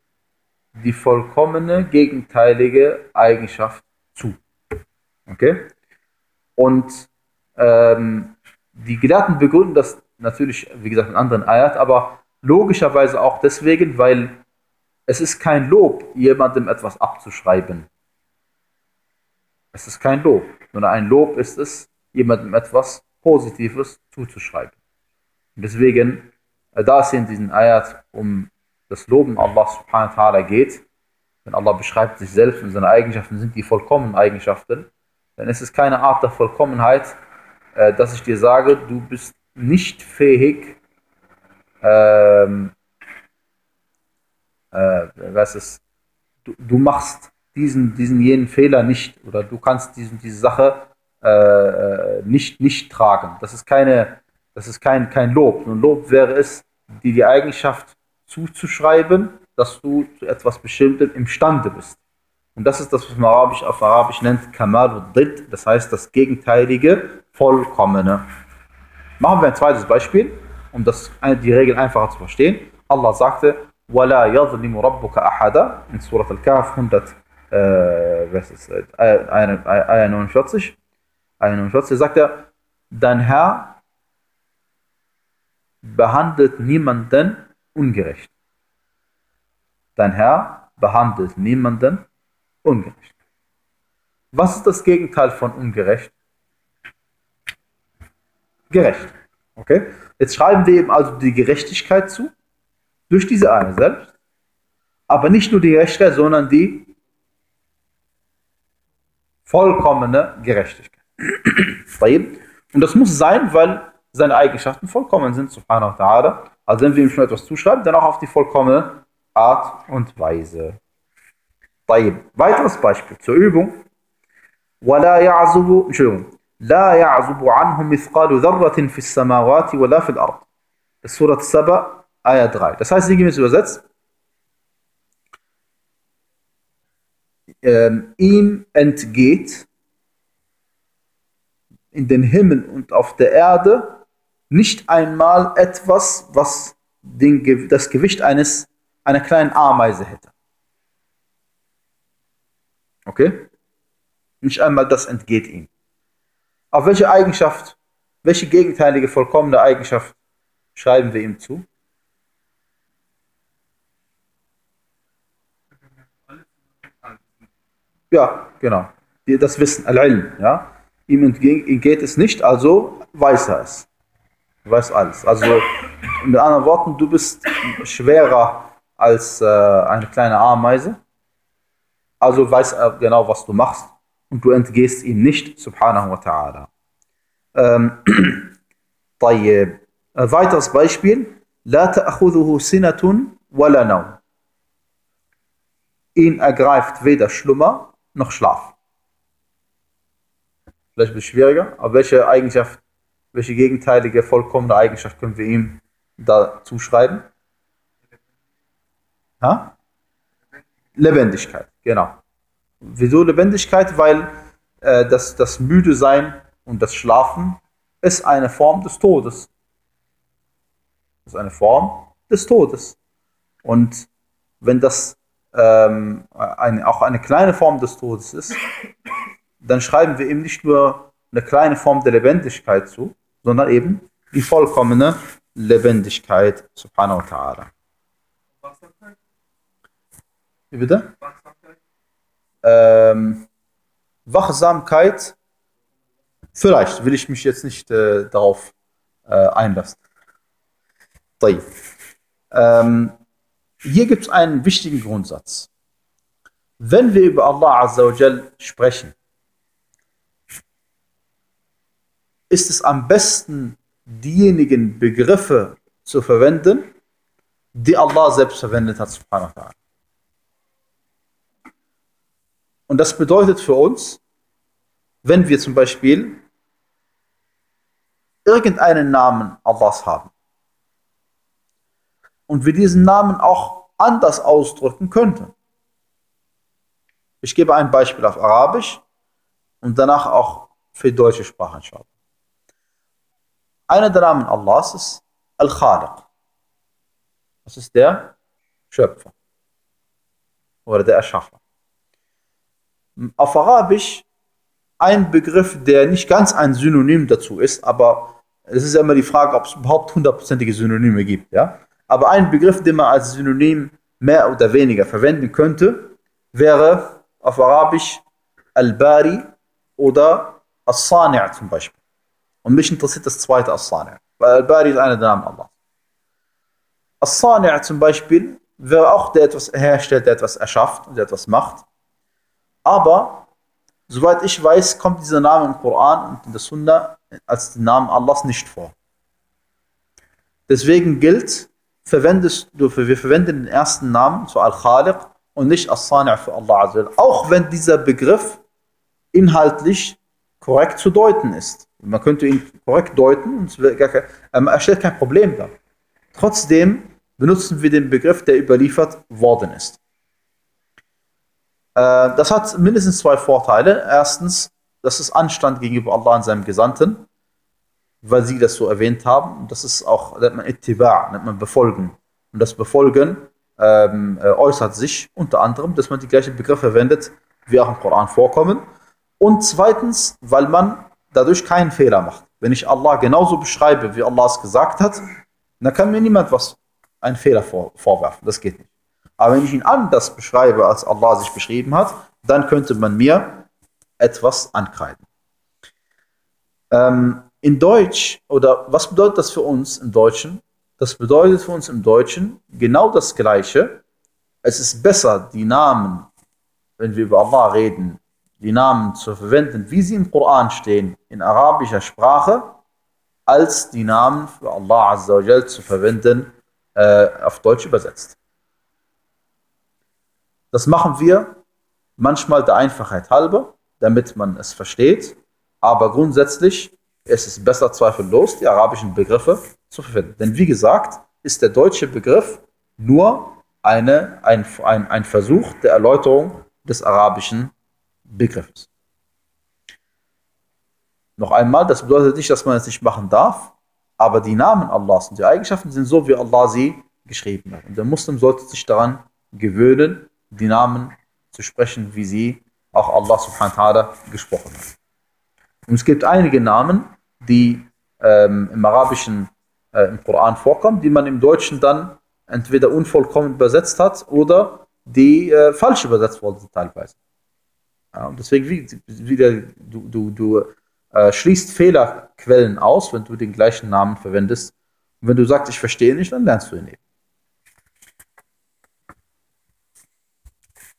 die vollkommene gegenteilige Eigenschaft zu. Okay? Und ähm, die Gelehrten begründen das natürlich, wie gesagt, in anderen Ayat, aber logischerweise auch deswegen, weil es ist kein Lob, jemandem etwas abzuschreiben. Es ist kein Lob, sondern ein Lob ist es, jemandem etwas Positives zuzuschreiben. Und deswegen, äh, da es in diesen Ayat um das Loben Allah subhanahu wa ta'ala geht, wenn Allah beschreibt sich selbst und seine Eigenschaften sind die vollkommenen Eigenschaften, dann ist es keine Art der Vollkommenheit, äh, dass ich dir sage, du bist nicht fähig, ähm, äh, was ist, du, du machst diesen, diesen jenen Fehler nicht oder du kannst diesen, diese Sache äh, äh nicht, nicht tragen. Das ist, keine, das ist kein, kein Lob. Ein Lob wäre es, dir die Eigenschaft zuzuschreiben, dass du zu etwas Bestimmtem imstande bist. Und das ist das, was man Arabisch, auf Arabisch nennt Kamal und Did, das heißt das gegenteilige, vollkommene. Machen wir ein zweites Beispiel, um das, die Regel einfacher zu verstehen. Allah sagte, وَلَا يَظْلِمُ رَبُّكَ أَحَدًا in Surat Al-Kahf 100, äh, was ist, äh, Ayah 49. Ayah 49 sagt er, dein Herr behandelt niemanden ungerecht. Dein Herr behandelt niemanden ungerecht. Was ist das Gegenteil von ungerecht? Gerecht. Okay? Jetzt schreiben wir ihm also die Gerechtigkeit zu, durch diese eine selbst, aber nicht nur die Gerechtigkeit, sondern die vollkommene Gerechtigkeit. Und das muss sein, weil seine Eigenschaften vollkommen sind, subhanahu wa ta'ala. Also wenn wir ihm schon etwas zuschreiben, dann auch auf die vollkommene Art und Weise. Weiteres Beispiel zur Übung. ولا يعزب Entschuldigung. لا يعزب عنه مثقال ذرة في السماوات ولا في الأرض. Surat Saba, Ayah 3. Das heißt, sinngemäß übersetzt, ähm, ihm entgeht in den Himmel und auf der Erde nicht einmal etwas, was den, das Gewicht eines, einer kleinen Ameise hätte. Okay? Nicht einmal das entgeht ihm. Auf welche Eigenschaft, welche gegenteilige vollkommene Eigenschaft schreiben wir ihm zu? Ja, genau. Das Wissen, Al-Ilm, ja. Ihm entgeht es nicht, also weiß er es. Weiß alles. Also mit anderen Worten, du bist schwerer als äh, eine kleine Ameise Also weiß er genau, was du machst und du entgehst ihm nicht, subhanahu wa ta'ala. Ähm, طيب. Ein weiteres Beispiel. لا تأخذه سنة ولا نوم. Ihn ergreift weder Schlummer noch Schlaf. Vielleicht ein bisschen schwieriger, aber welche Eigenschaft, welche gegenteilige, vollkommene Eigenschaft können wir ihm da zuschreiben? Ha? Lebendigkeit, genau. Wieso Lebendigkeit? Weil äh, das, das Müde sein und das Schlafen ist eine Form des Todes. Das ist eine Form des Todes. Und wenn das ähm, eine, auch eine kleine Form des Todes ist, dann schreiben wir ihm nicht nur eine kleine Form der Lebendigkeit zu, sondern eben die vollkommene Lebendigkeit, subhanahu wa ta'ala. Wie bitte? Ähm, Wachsamkeit, vielleicht will ich mich jetzt nicht äh, darauf äh, einlassen. Ähm, hier gibt es einen wichtigen Grundsatz. wenn wir über Allah Azzawajal sprechen, ist es am besten, diejenigen Begriffe zu verwenden, die Allah selbst verwendet hat, subhanahu wa ta'ala. Und das bedeutet für uns, wenn wir zum Beispiel irgendeinen Namen Allahs haben und wir diesen Namen auch anders ausdrücken könnten. Ich gebe ein Beispiel auf Arabisch und danach auch für die deutsche Sprache schauen. Einer der Namen Allahs ist Al-Khaliq. Das ist der Schöpfer oder der Erschaffer. Auf Arabisch ein Begriff, der nicht ganz ein Synonym dazu ist, aber es ist ja immer die Frage, ob es überhaupt hundertprozentige Synonyme gibt. Ja? Aber ein Begriff, den man als Synonym mehr oder weniger verwenden könnte, wäre auf Arabisch Al-Bari oder As-Sani' zum Beispiel. Und mich interessiert das zweite As-Sani', weil Al-Bari ist einer der Namen Allah. As-Sani' zum Beispiel wäre auch der etwas herstellt, der etwas erschafft und der etwas macht. Aber, soweit ich weiß, kommt dieser Name im Koran und in der Sunna als den Namen Allahs nicht vor. Deswegen gilt, verwendest du, wir verwenden den ersten Namen zu Al-Khaliq und nicht As-Sani' für Allah Auch wenn dieser Begriff inhaltlich korrekt zu deuten ist. Man könnte ihn korrekt deuten und kein, ähm, stellt kein Problem dar. Trotzdem benutzen wir den Begriff, der überliefert worden ist. Äh, das hat mindestens zwei Vorteile. Erstens, das ist Anstand gegenüber Allah und seinem Gesandten, weil sie das so erwähnt haben. Das ist auch, nennt man Ittiba, nennt man Befolgen. Und das Befolgen ähm, äh, äußert sich unter anderem, dass man die gleichen Begriffe verwendet, wie auch im Koran vorkommen. Und zweitens, weil man dadurch keinen Fehler macht. Wenn ich Allah genauso beschreibe, wie Allah es gesagt hat, dann kann mir niemand was einen Fehler vor, vorwerfen. Das geht nicht. Aber wenn ich ihn anders beschreibe, als Allah sich beschrieben hat, dann könnte man mir etwas ankreiden. Ähm, in Deutsch, oder was bedeutet das für uns im Deutschen? Das bedeutet für uns im Deutschen genau das Gleiche. Es ist besser, die Namen, wenn wir über Allah reden, die Namen zu verwenden, wie sie im Koran stehen, in arabischer Sprache, als die Namen für Allah Azza wa zu verwenden, äh, auf Deutsch übersetzt. Das machen wir manchmal der Einfachheit halber, damit man es versteht, aber grundsätzlich ist es besser zweifellos, die arabischen Begriffe zu verwenden. Denn wie gesagt, ist der deutsche Begriff nur eine, ein, ein, ein Versuch der Erläuterung des arabischen Begriffes. Noch einmal, das bedeutet nicht, dass man es nicht machen darf, aber die Namen Allahs und die Eigenschaften sind so, wie Allah sie geschrieben hat. Und der Muslim sollte sich daran gewöhnen, die Namen zu sprechen, wie sie auch Allah subhanahu wa ta'ala gesprochen hat. Und es gibt einige Namen, die ähm, im Arabischen, äh, im Koran vorkommen, die man im Deutschen dann entweder unvollkommen übersetzt hat oder die äh, falsch übersetzt worden sind teilweise. Ja, und deswegen wieder, du, du, du äh, schließt Fehlerquellen aus, wenn du den gleichen Namen verwendest. Und wenn du sagst, ich verstehe nicht, dann lernst du ihn eben.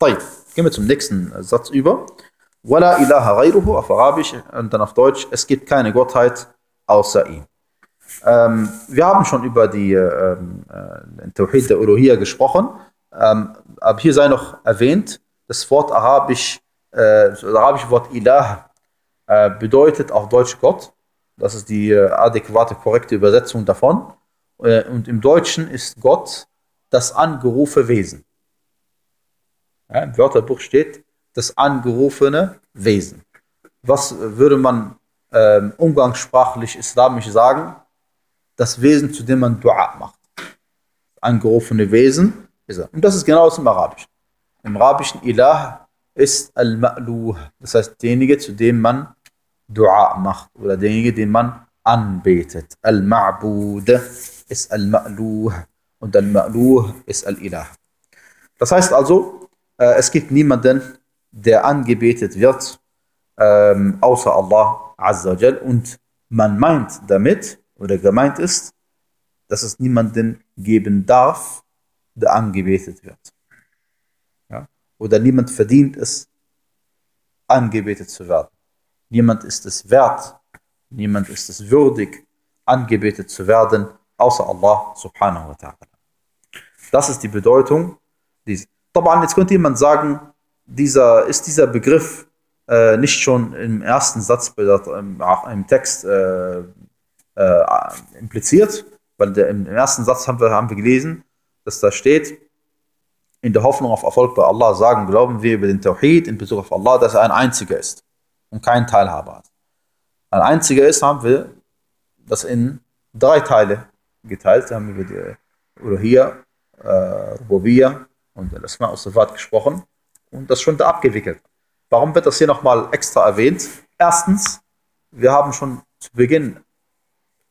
طيب. Gehen wir zum nächsten äh, Satz über. Wala ilaha ghayruhu auf Arabisch und dann auf Deutsch. Es gibt keine Gottheit außer ihm. Ähm, wir haben schon über die ähm, äh, Tawhid der Uluhiyya gesprochen. Ähm, aber hier sei noch erwähnt, das Wort Arabisch äh, das arabische Wort Ilah äh, bedeutet auf Deutsch Gott. Das ist die äh, adäquate, korrekte Übersetzung davon. und im Deutschen ist Gott das angerufene Wesen. Ja, Im Wörterbuch steht das angerufene Wesen. Was würde man ähm, umgangssprachlich islamisch sagen? Das Wesen, zu dem man Dua macht. Angerufene Wesen ist er. Und das ist genau das im Arabischen. Im Arabischen Ilah ist Al-Ma'luh. Das heißt, derjenige, zu dem man Dua macht oder derjenige, den man anbetet. Al-Ma'bud ist Al-Ma'luh und Al-Ma'luh ist Al-Ilah. Das heißt also, es gibt niemanden, der angebetet wird, ähm, außer Allah Azza wa. Und man meint damit, oder gemeint ist, dass es niemanden geben darf, der angebetet wird. oder niemand verdient es, angebetet zu werden. Niemand ist es wert, niemand ist es würdig, angebetet zu werden, außer Allah subhanahu wa ta'ala. Das ist die Bedeutung. Dies. Aber jetzt könnte jemand sagen, dieser, ist dieser Begriff äh, nicht schon im ersten Satz im, im Text äh, äh, impliziert, weil der, im, ersten Satz haben wir, haben wir gelesen, dass da steht, in der Hoffnung auf Erfolg bei Allah sagen, glauben wir über den Tawhid in Bezug auf Allah, dass er ein einziger ist und kein Teilhaber hat. Ein einziger ist, haben wir das in drei Teile geteilt. Haben wir die Uluhiyya, äh, Rububiyya und Al-Asma und Sifat gesprochen und das schon da abgewickelt. Warum wird das hier nochmal extra erwähnt? Erstens, wir haben schon zu Beginn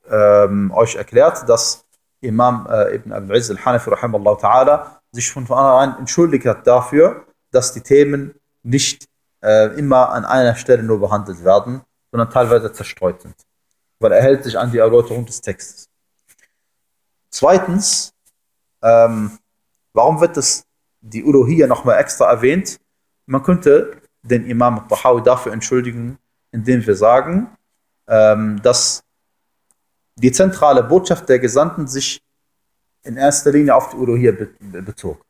ähm, euch erklärt, dass Imam äh, Ibn Al-Izz al-Hanafi ta'ala sich von vornherein entschuldigt hat dafür, dass die Themen nicht äh, immer an einer Stelle nur behandelt werden, sondern teilweise zerstreut sind. Weil er hält sich an die Erläuterung des Textes. Zweitens, ähm, warum wird das, die Uluhiyya nochmal extra erwähnt? Man könnte den Imam Tahawi dafür entschuldigen, indem wir sagen, ähm, dass die zentrale Botschaft der Gesandten sich in erster Linie auf die Uluhiyya bezog.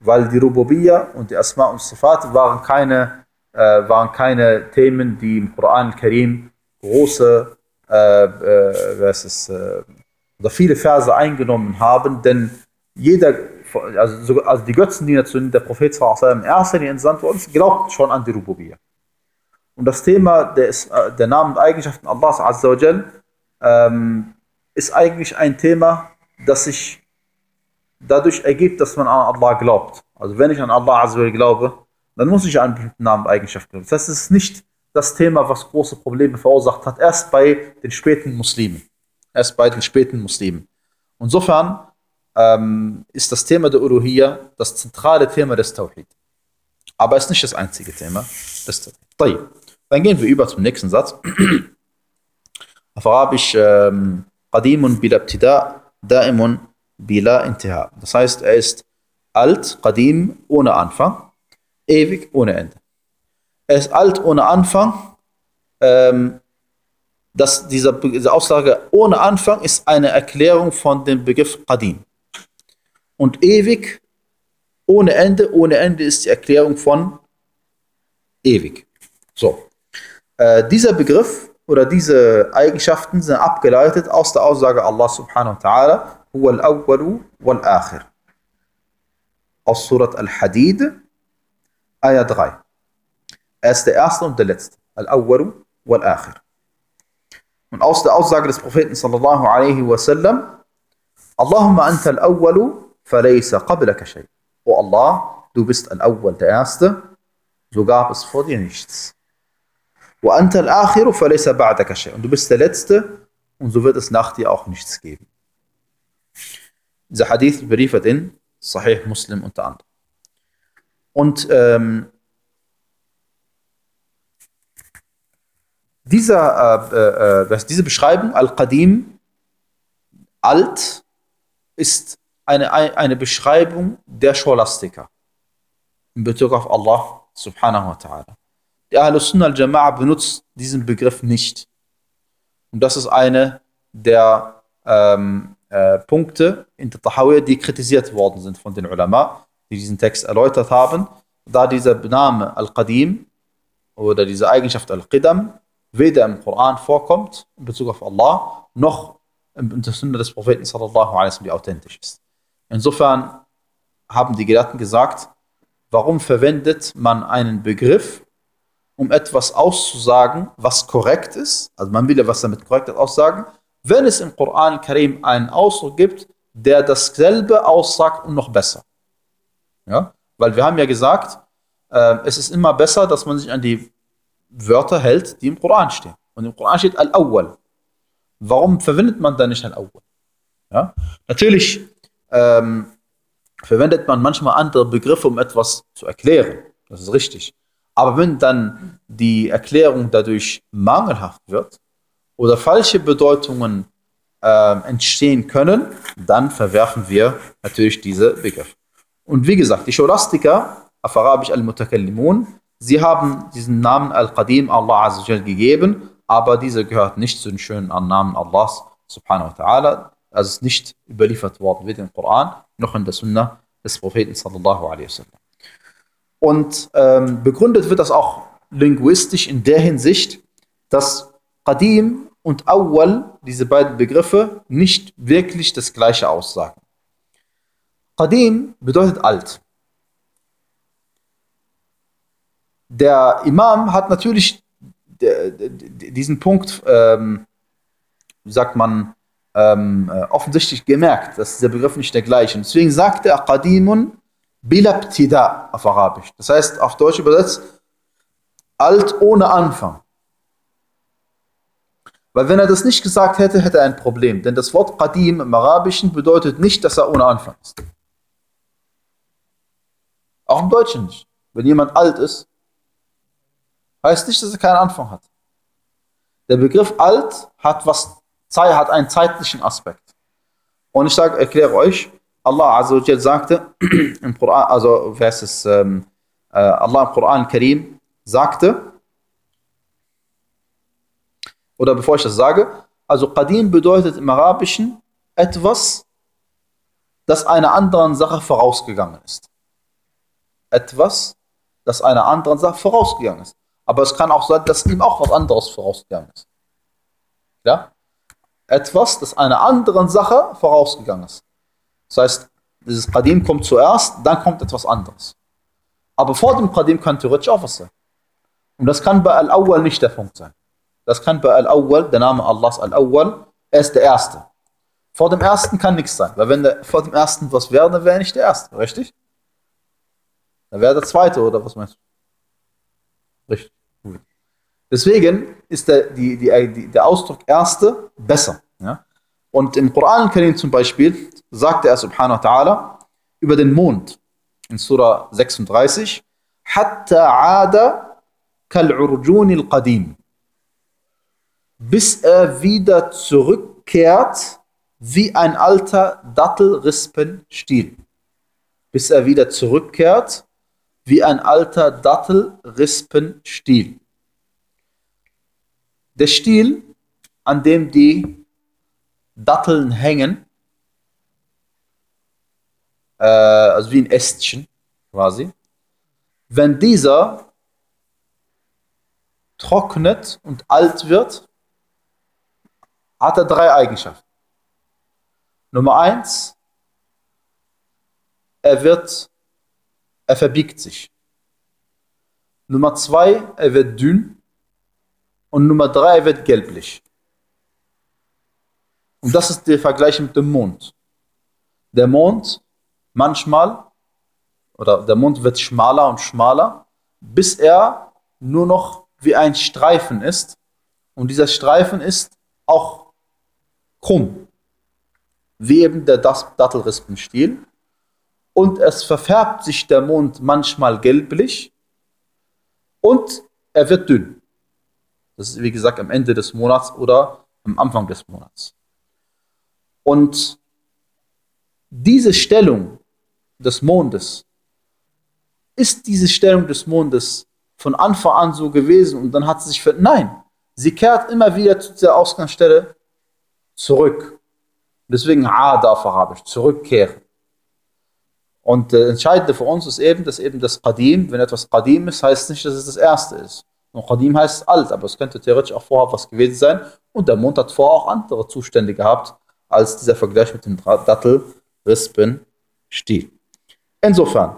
Weil die Rububiyya und die Asma und Sifat waren keine, äh, waren keine Themen, die im Koran Karim große, äh, äh, was ist, äh, oder viele Verse eingenommen haben, denn jeder, also, also die Götzendiener, zu denen der Prophet in erster Linie entsandt worden ist, glaubt schon an die Rububiyya. Und das Thema der, äh, der Namen und Eigenschaften Allahs Azza wa Jal, ähm, ist eigentlich ein Thema, das sich dadurch ergibt, dass man an Allah glaubt. Also wenn ich an Allah Azza glaube, dann muss ich an bestimmten Namen und Eigenschaften glauben. Das heißt, es ist nicht das Thema, was große Probleme verursacht hat, erst bei den späten Muslimen. Erst bei den späten Muslimen. Insofern ähm, ist das Thema der Uluhiyya das zentrale Thema des Tawhid. Aber es ist nicht das einzige Thema des Tawhid. Dann gehen wir über zum nächsten Satz. Auf Arabisch ähm, Qadimun bil Ibtida, Da'imun bila Intiha. Das heißt, er ist alt, Qadim, ohne Anfang, ewig, ohne Ende. Er ist alt, ohne Anfang. Ähm, dass dieser, diese Aussage ohne Anfang ist eine Erklärung von dem Begriff Qadim. Und ewig, ohne Ende, ohne Ende ist die Erklärung von ewig. So. Äh, dieser Begriff oder diese Eigenschaften sind abgeleitet aus der Aussage Allah subhanahu wa ta'ala, huwa al-awwalu wal-akhir. Aus Surat Al-Hadid, Ayah 3. Er ist der Erste und der Letzte. Al-awwalu wal-akhir. Und aus der Aussage des Propheten sallallahu alaihi wasallam, Allahumma anta al-awwalu falaysa qablaka shay. O Allah, du bist al-awwal, der Erste, so gab es vor dir nichts. Und du bist der Letzte und so wird es nach dir auch nichts geben. Dieser Hadith beriefert in Sahih Muslim unter anderem. Und ähm, dieser, äh, äh, diese Beschreibung, Al-Qadim, alt, ist eine, eine Beschreibung der Scholastiker in Bezug auf Allah subhanahu wa ta'ala. Die Ahlus Sunnah al-Jama'a benutzt diesen Begriff nicht. Und das ist eine der ähm, äh, Punkte in der Tahawiyya, die kritisiert worden sind von den Ulama, die diesen Text erläutert haben, da dieser Name Al-Qadim oder diese Eigenschaft Al-Qidam weder im Koran vorkommt in Bezug auf Allah, noch in der Sunna des Propheten sallallahu alaihi wasallam, die authentisch ist. Insofern haben die Gelehrten gesagt, warum verwendet man einen Begriff, um etwas auszusagen, was korrekt ist. Also man will ja was damit korrekt aussagen. Wenn es im Koran Karim einen Ausdruck gibt, der dasselbe aussagt und noch besser. Ja? Weil wir haben ja gesagt, äh, es ist immer besser, dass man sich an die Wörter hält, die im Koran stehen. Und im Koran steht Al-Awwal. Warum verwendet man da nicht Al-Awwal? Ja? Natürlich ähm, verwendet man manchmal andere Begriffe, um etwas zu erklären. Das ist richtig. Aber wenn dann die Erklärung dadurch mangelhaft wird oder falsche Bedeutungen äh, entstehen können, dann verwerfen wir natürlich diese Begriffe. Und wie gesagt, die Scholastiker auf Arabisch Al-Mutakallimun, sie haben diesen Namen Al-Qadim Allah Azzawajal gegeben, aber dieser gehört nicht zu den schönen Namen Allahs subhanahu wa ta'ala. Also ist nicht überliefert worden, weder im Koran noch in der Sunnah des Propheten sallallahu alaihi wasallam. Und ähm, begründet wird das auch linguistisch in der Hinsicht, dass Qadim und Awwal, diese beiden Begriffe, nicht wirklich das gleiche aussagen. Qadim bedeutet alt. Der Imam hat natürlich diesen Punkt, ähm, sagt man, ähm, äh, offensichtlich gemerkt, dass dieser Begriff nicht der gleiche ist. Deswegen sagt er Qadimun bilabtida auf Arabisch. Das heißt, auf Deutsch übersetzt, alt ohne Anfang. Weil wenn er das nicht gesagt hätte, hätte er ein Problem. Denn das Wort Qadim im Arabischen bedeutet nicht, dass er ohne Anfang ist. Auch im Deutschen nicht. Wenn jemand alt ist, heißt nicht, dass er keinen Anfang hat. Der Begriff alt hat was, hat einen zeitlichen Aspekt. Und ich sage, erkläre euch, Allah Azzawajal sagte im Koran, also Vers ist, ähm, äh, Allah im Koran Karim sagte, oder bevor ich das sage, also Qadim bedeutet im Arabischen etwas, das einer anderen Sache vorausgegangen ist. Etwas, das einer anderen Sache vorausgegangen ist. Aber es kann auch sein, dass ihm auch was anderes vorausgegangen ist. Ja? Etwas, das einer anderen Sache vorausgegangen ist. Das heißt, dieses Qadim kommt zuerst, dann kommt etwas anderes. Aber vor dem Qadim kann theoretisch auch was sein. Und das kann bei Al-Awwal nicht der Punkt sein. Das kann bei Al-Awwal, der Name Allahs Al-Awwal, er ist der Erste. Vor dem Ersten kann nichts sein. Weil wenn der, vor dem Ersten was wäre, dann wäre er nicht der Erste. Richtig? Dann wäre der Zweite, oder was meinst du? Richtig. Deswegen ist der, die, die, der Ausdruck Erste besser. Ja? Und im Koran Karim zum Beispiel sagt er subhanahu wa ta'ala über den Mond in Surah 36, Hatta ada kal'urjuni al-qadim. Bis er wieder zurückkehrt wie ein alter Dattelrispenstiel. Bis er wieder zurückkehrt wie ein alter Dattelrispenstiel. Der Stiel, an dem die Datteln hängen, äh, also wie ein Ästchen quasi. Wenn dieser trocknet und alt wird, hat er drei Eigenschaften. Nummer eins, er wird, er verbiegt sich. Nummer zwei, er wird dünn. Und Nummer drei, wird gelblich. Und das ist der Vergleich mit dem Mond. Der Mond manchmal, oder der Mond wird schmaler und schmaler, bis er nur noch wie ein Streifen ist. Und dieser Streifen ist auch krumm, wie eben der Dattelrispenstiel. Und es verfärbt sich der Mond manchmal gelblich und er wird dünn. Das ist wie gesagt am Ende des Monats oder am Anfang des Monats. Und diese Stellung des Mondes, ist diese Stellung des Mondes von Anfang an so gewesen und dann hat sie sich ver Nein, sie kehrt immer wieder zu der Ausgangsstelle zurück. Deswegen Ada auf Arabisch, zurückkehren. Und das Entscheidende für uns ist eben, dass eben das Qadim, wenn etwas Qadim ist, heißt nicht, dass es das Erste ist. Und Qadim heißt alt, aber es könnte theoretisch auch vorher was gewesen sein. Und der Mond hat vorher auch andere Zustände gehabt, als dieser Vergleich mit dem Dattel, Rispen, Stiel. Insofern,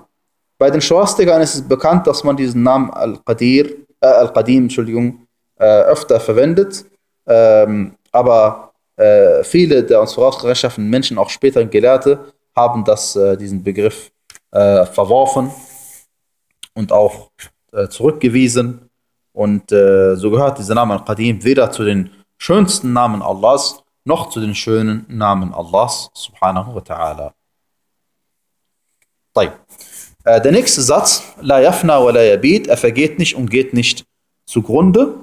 bei den Schwastigern ist es bekannt, dass man diesen Namen Al-Qadir, äh, Al-Qadim, Entschuldigung, äh, öfter verwendet. Ähm, aber äh, viele der uns vorausgeschaffenen Menschen, auch später Gelehrte, haben das, äh, diesen Begriff äh, verworfen und auch äh, zurückgewiesen. Und so gehört dieser Name Al-Qadim weder zu den schönsten Namen Allahs, noch zu den schönen Namen Allahs subhanahu wa ta'ala. Äh, der nächste Satz, La yafna wa la yabid, er vergeht nicht und geht nicht zugrunde.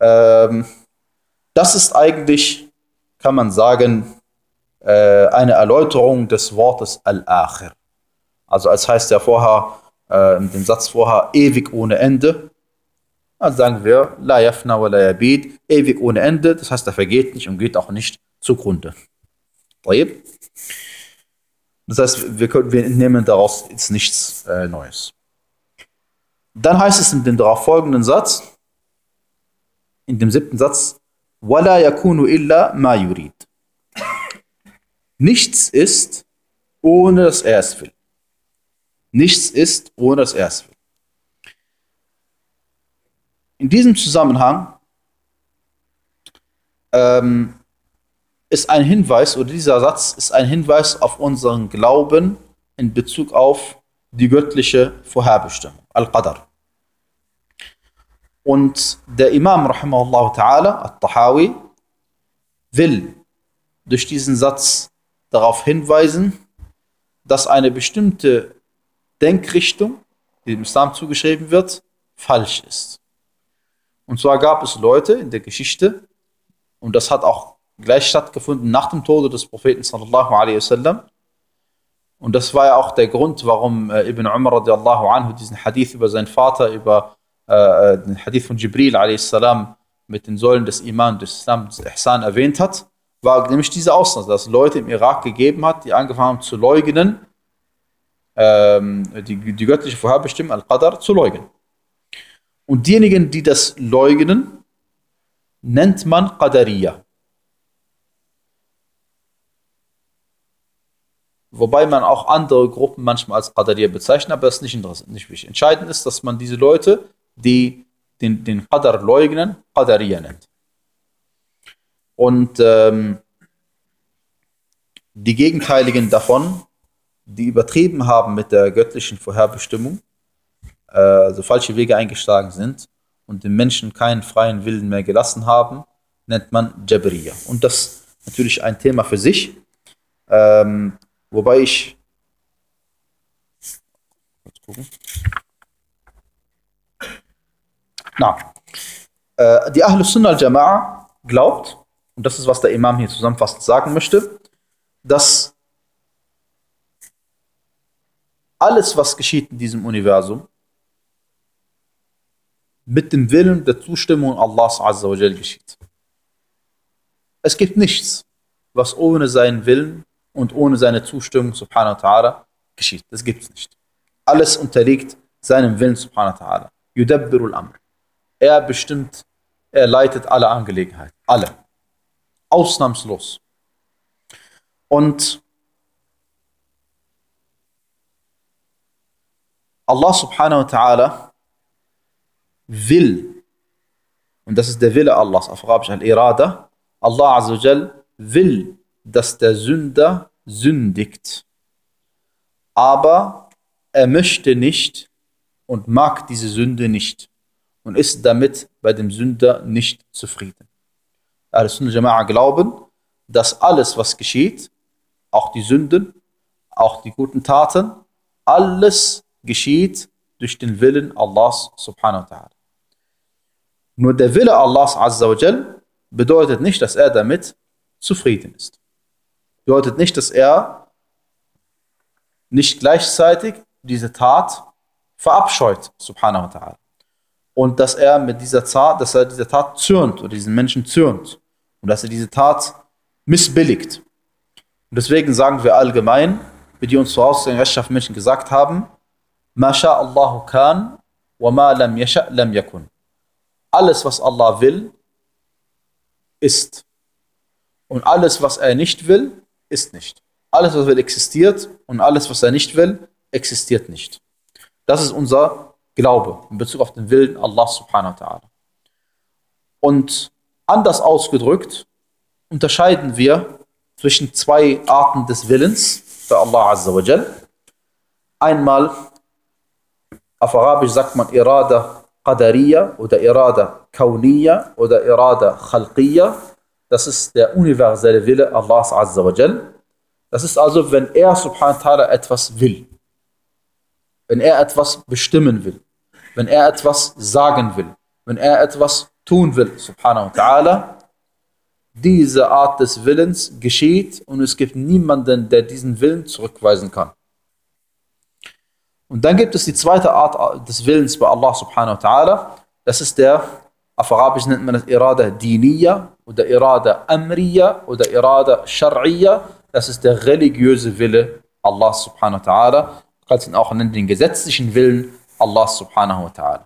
Ähm, das ist eigentlich, kann man sagen, äh, eine Erläuterung des Wortes Al-Akhir. Also als heißt ja vorher, äh, den Satz vorher, ewig ohne Ende, dann sagen wir, la yafna wa la yabid, ewig ohne Ende, das heißt, er vergeht nicht und geht auch nicht zugrunde. Das heißt, wir, können, wir nehmen daraus jetzt nichts äh, Neues. Dann heißt es in dem darauf folgenden Satz, in dem siebten Satz, wala yakunu illa ma yurid. Nichts ist, ohne dass er es will. Nichts ist, ohne dass er es will. In diesem Zusammenhang ähm, ist ein Hinweis, oder dieser Satz ist ein Hinweis auf unseren Glauben in Bezug auf die göttliche Vorherbestimmung, Al-Qadr. Und der Imam, rahimahullah ta'ala, Al-Tahawi, will durch diesen Satz darauf hinweisen, dass eine bestimmte Denkrichtung, die dem Islam zugeschrieben wird, falsch ist. Und zwar gab es Leute in der Geschichte, und das hat auch gleich stattgefunden nach dem Tode des Propheten sallallahu alaihi wasallam. Und das war ja auch der Grund, warum äh, Ibn Umar radiallahu anhu diesen Hadith über seinen Vater, über äh, äh den Hadith von Jibril a.s. mit den Säulen des Iman, des Islam, des Ihsan erwähnt hat, war nämlich diese Ausnahme, dass es Leute im Irak gegeben hat, die angefangen haben zu leugnen, ähm, die, die göttliche Vorherbestimmung, Al-Qadr, zu leugnen. Und diejenigen, die das leugnen, nennt man Qadariya. Wobei man auch andere Gruppen manchmal als Qadariya bezeichnet, aber das ist nicht, interessant, nicht wichtig. Entscheidend ist, dass man diese Leute, die den, den Qadar leugnen, Qadariya nennt. Und ähm, die Gegenteiligen davon, die übertrieben haben mit der göttlichen Vorherbestimmung, also falsche Wege eingeschlagen sind und den Menschen keinen freien Willen mehr gelassen haben, nennt man Jabriya. Und das ist natürlich ein Thema für sich, ähm, wobei ich Na, äh, die Ahlus Sunnah al-Jama'a glaubt, und das ist, was der Imam hier zusammenfassend sagen möchte, dass alles, was geschieht in diesem Universum, mit dem Willen der Zustimmung Allahs Azza wa geschieht. Es gibt nichts, was ohne seinen Willen und ohne seine Zustimmung Subhanahu wa Ta'ala geschieht. Das gibt es nicht. Alles unterliegt seinem Willen Subhanahu wa Ta'ala. Yudabbirul Amr. Er bestimmt, er leitet alle Angelegenheiten. Alle. Ausnahmslos. Und Allah Subhanahu wa Ta'ala will, und das ist der Wille Allahs auf Arabisch, Al-Irada, Allah Azzawajal will, dass der Sünder sündigt. Aber er möchte nicht und mag diese Sünde nicht und ist damit bei dem Sünder nicht zufrieden. Al-Sunnah Jama'a glauben, dass alles, was geschieht, auch die Sünden, auch die guten Taten, alles geschieht durch den Willen Allahs subhanahu wa ta'ala. Nur der Wille Allahs Azza wa Jal bedeutet nicht, dass er damit zufrieden ist. Bedeutet nicht, dass er nicht gleichzeitig diese Tat verabscheut, subhanahu wa ta'ala. Und dass er mit dieser Tat, dass er diese Tat zürnt oder diesen Menschen zürnt. Und dass er diese Tat missbilligt. Und deswegen sagen wir allgemein, wie die uns voraus den rechtschaffenen Menschen gesagt haben, Masha Allahu kan, wa ma lam yasha lam yakun alles, was Allah will, ist. Und alles, was er nicht will, ist nicht. Alles, was will, existiert und alles, was er nicht will, existiert nicht. Das ist unser Glaube in Bezug auf den Willen Allah subhanahu wa ta'ala. Und anders ausgedrückt unterscheiden wir zwischen zwei Arten des Willens für Allah azza wa jal. Einmal auf Arabisch sagt man Irada Qadariya oder Irada Kauniya oder Irada Khalqiya. Das ist der universelle Wille Allahs Azza wa Jal. Das ist also, wenn er subhanahu wa ta'ala etwas will. Wenn er etwas bestimmen will. Wenn er etwas sagen will. Wenn er etwas tun will, subhanahu wa ta'ala. Diese Art des Willens geschieht und es gibt niemanden, der diesen Willen zurückweisen kann. Und dann gibt es die zweite Art des Willens bei Allah subhanahu wa ta'ala. Das ist der, auf Arabisch nennt man das Irada Diniya oder Irada Amriya oder Irada Shar'iyya. Das ist der religiöse Wille Allah subhanahu wa ta'ala. Du kannst ihn auch nennen den gesetzlichen Willen Allah subhanahu wa ta'ala.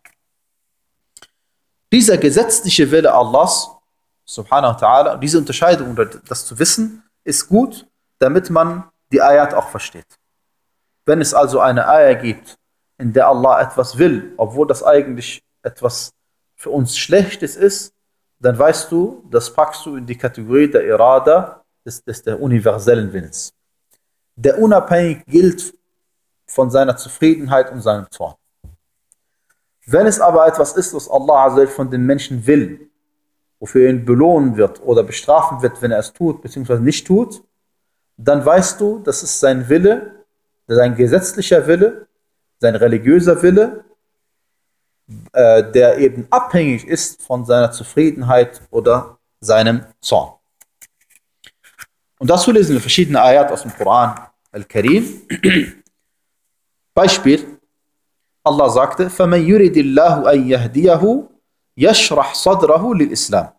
Dieser gesetzliche Wille Allahs subhanahu wa ta'ala, diese Unterscheidung oder das zu wissen, ist gut, damit man die Ayat auch versteht. Wenn es also eine Ayah gibt, in der Allah etwas will, obwohl das eigentlich etwas für uns Schlechtes ist, dann weißt du, das packst du in die Kategorie der Irada, des, des der universellen Willens. Der unabhängig gilt von seiner Zufriedenheit und seinem Zorn. Wenn es aber etwas ist, was Allah von den Menschen will, wofür er ihn belohnen wird oder bestrafen wird, wenn er es tut bzw. nicht tut, dann weißt du, das ist sein Wille, sein gesetzlicher Wille, sein religiöser Wille, äh, der eben abhängig ist von seiner Zufriedenheit oder seinem Zorn. Und dazu lesen wir verschiedene Ayat aus dem Koran al-Karim. Beispiel, Allah sagte, فَمَنْ يُرِدِ اللَّهُ أَنْ يَهْدِيَهُ يَشْرَحْ صَدْرَهُ لِلْإِسْلَامِ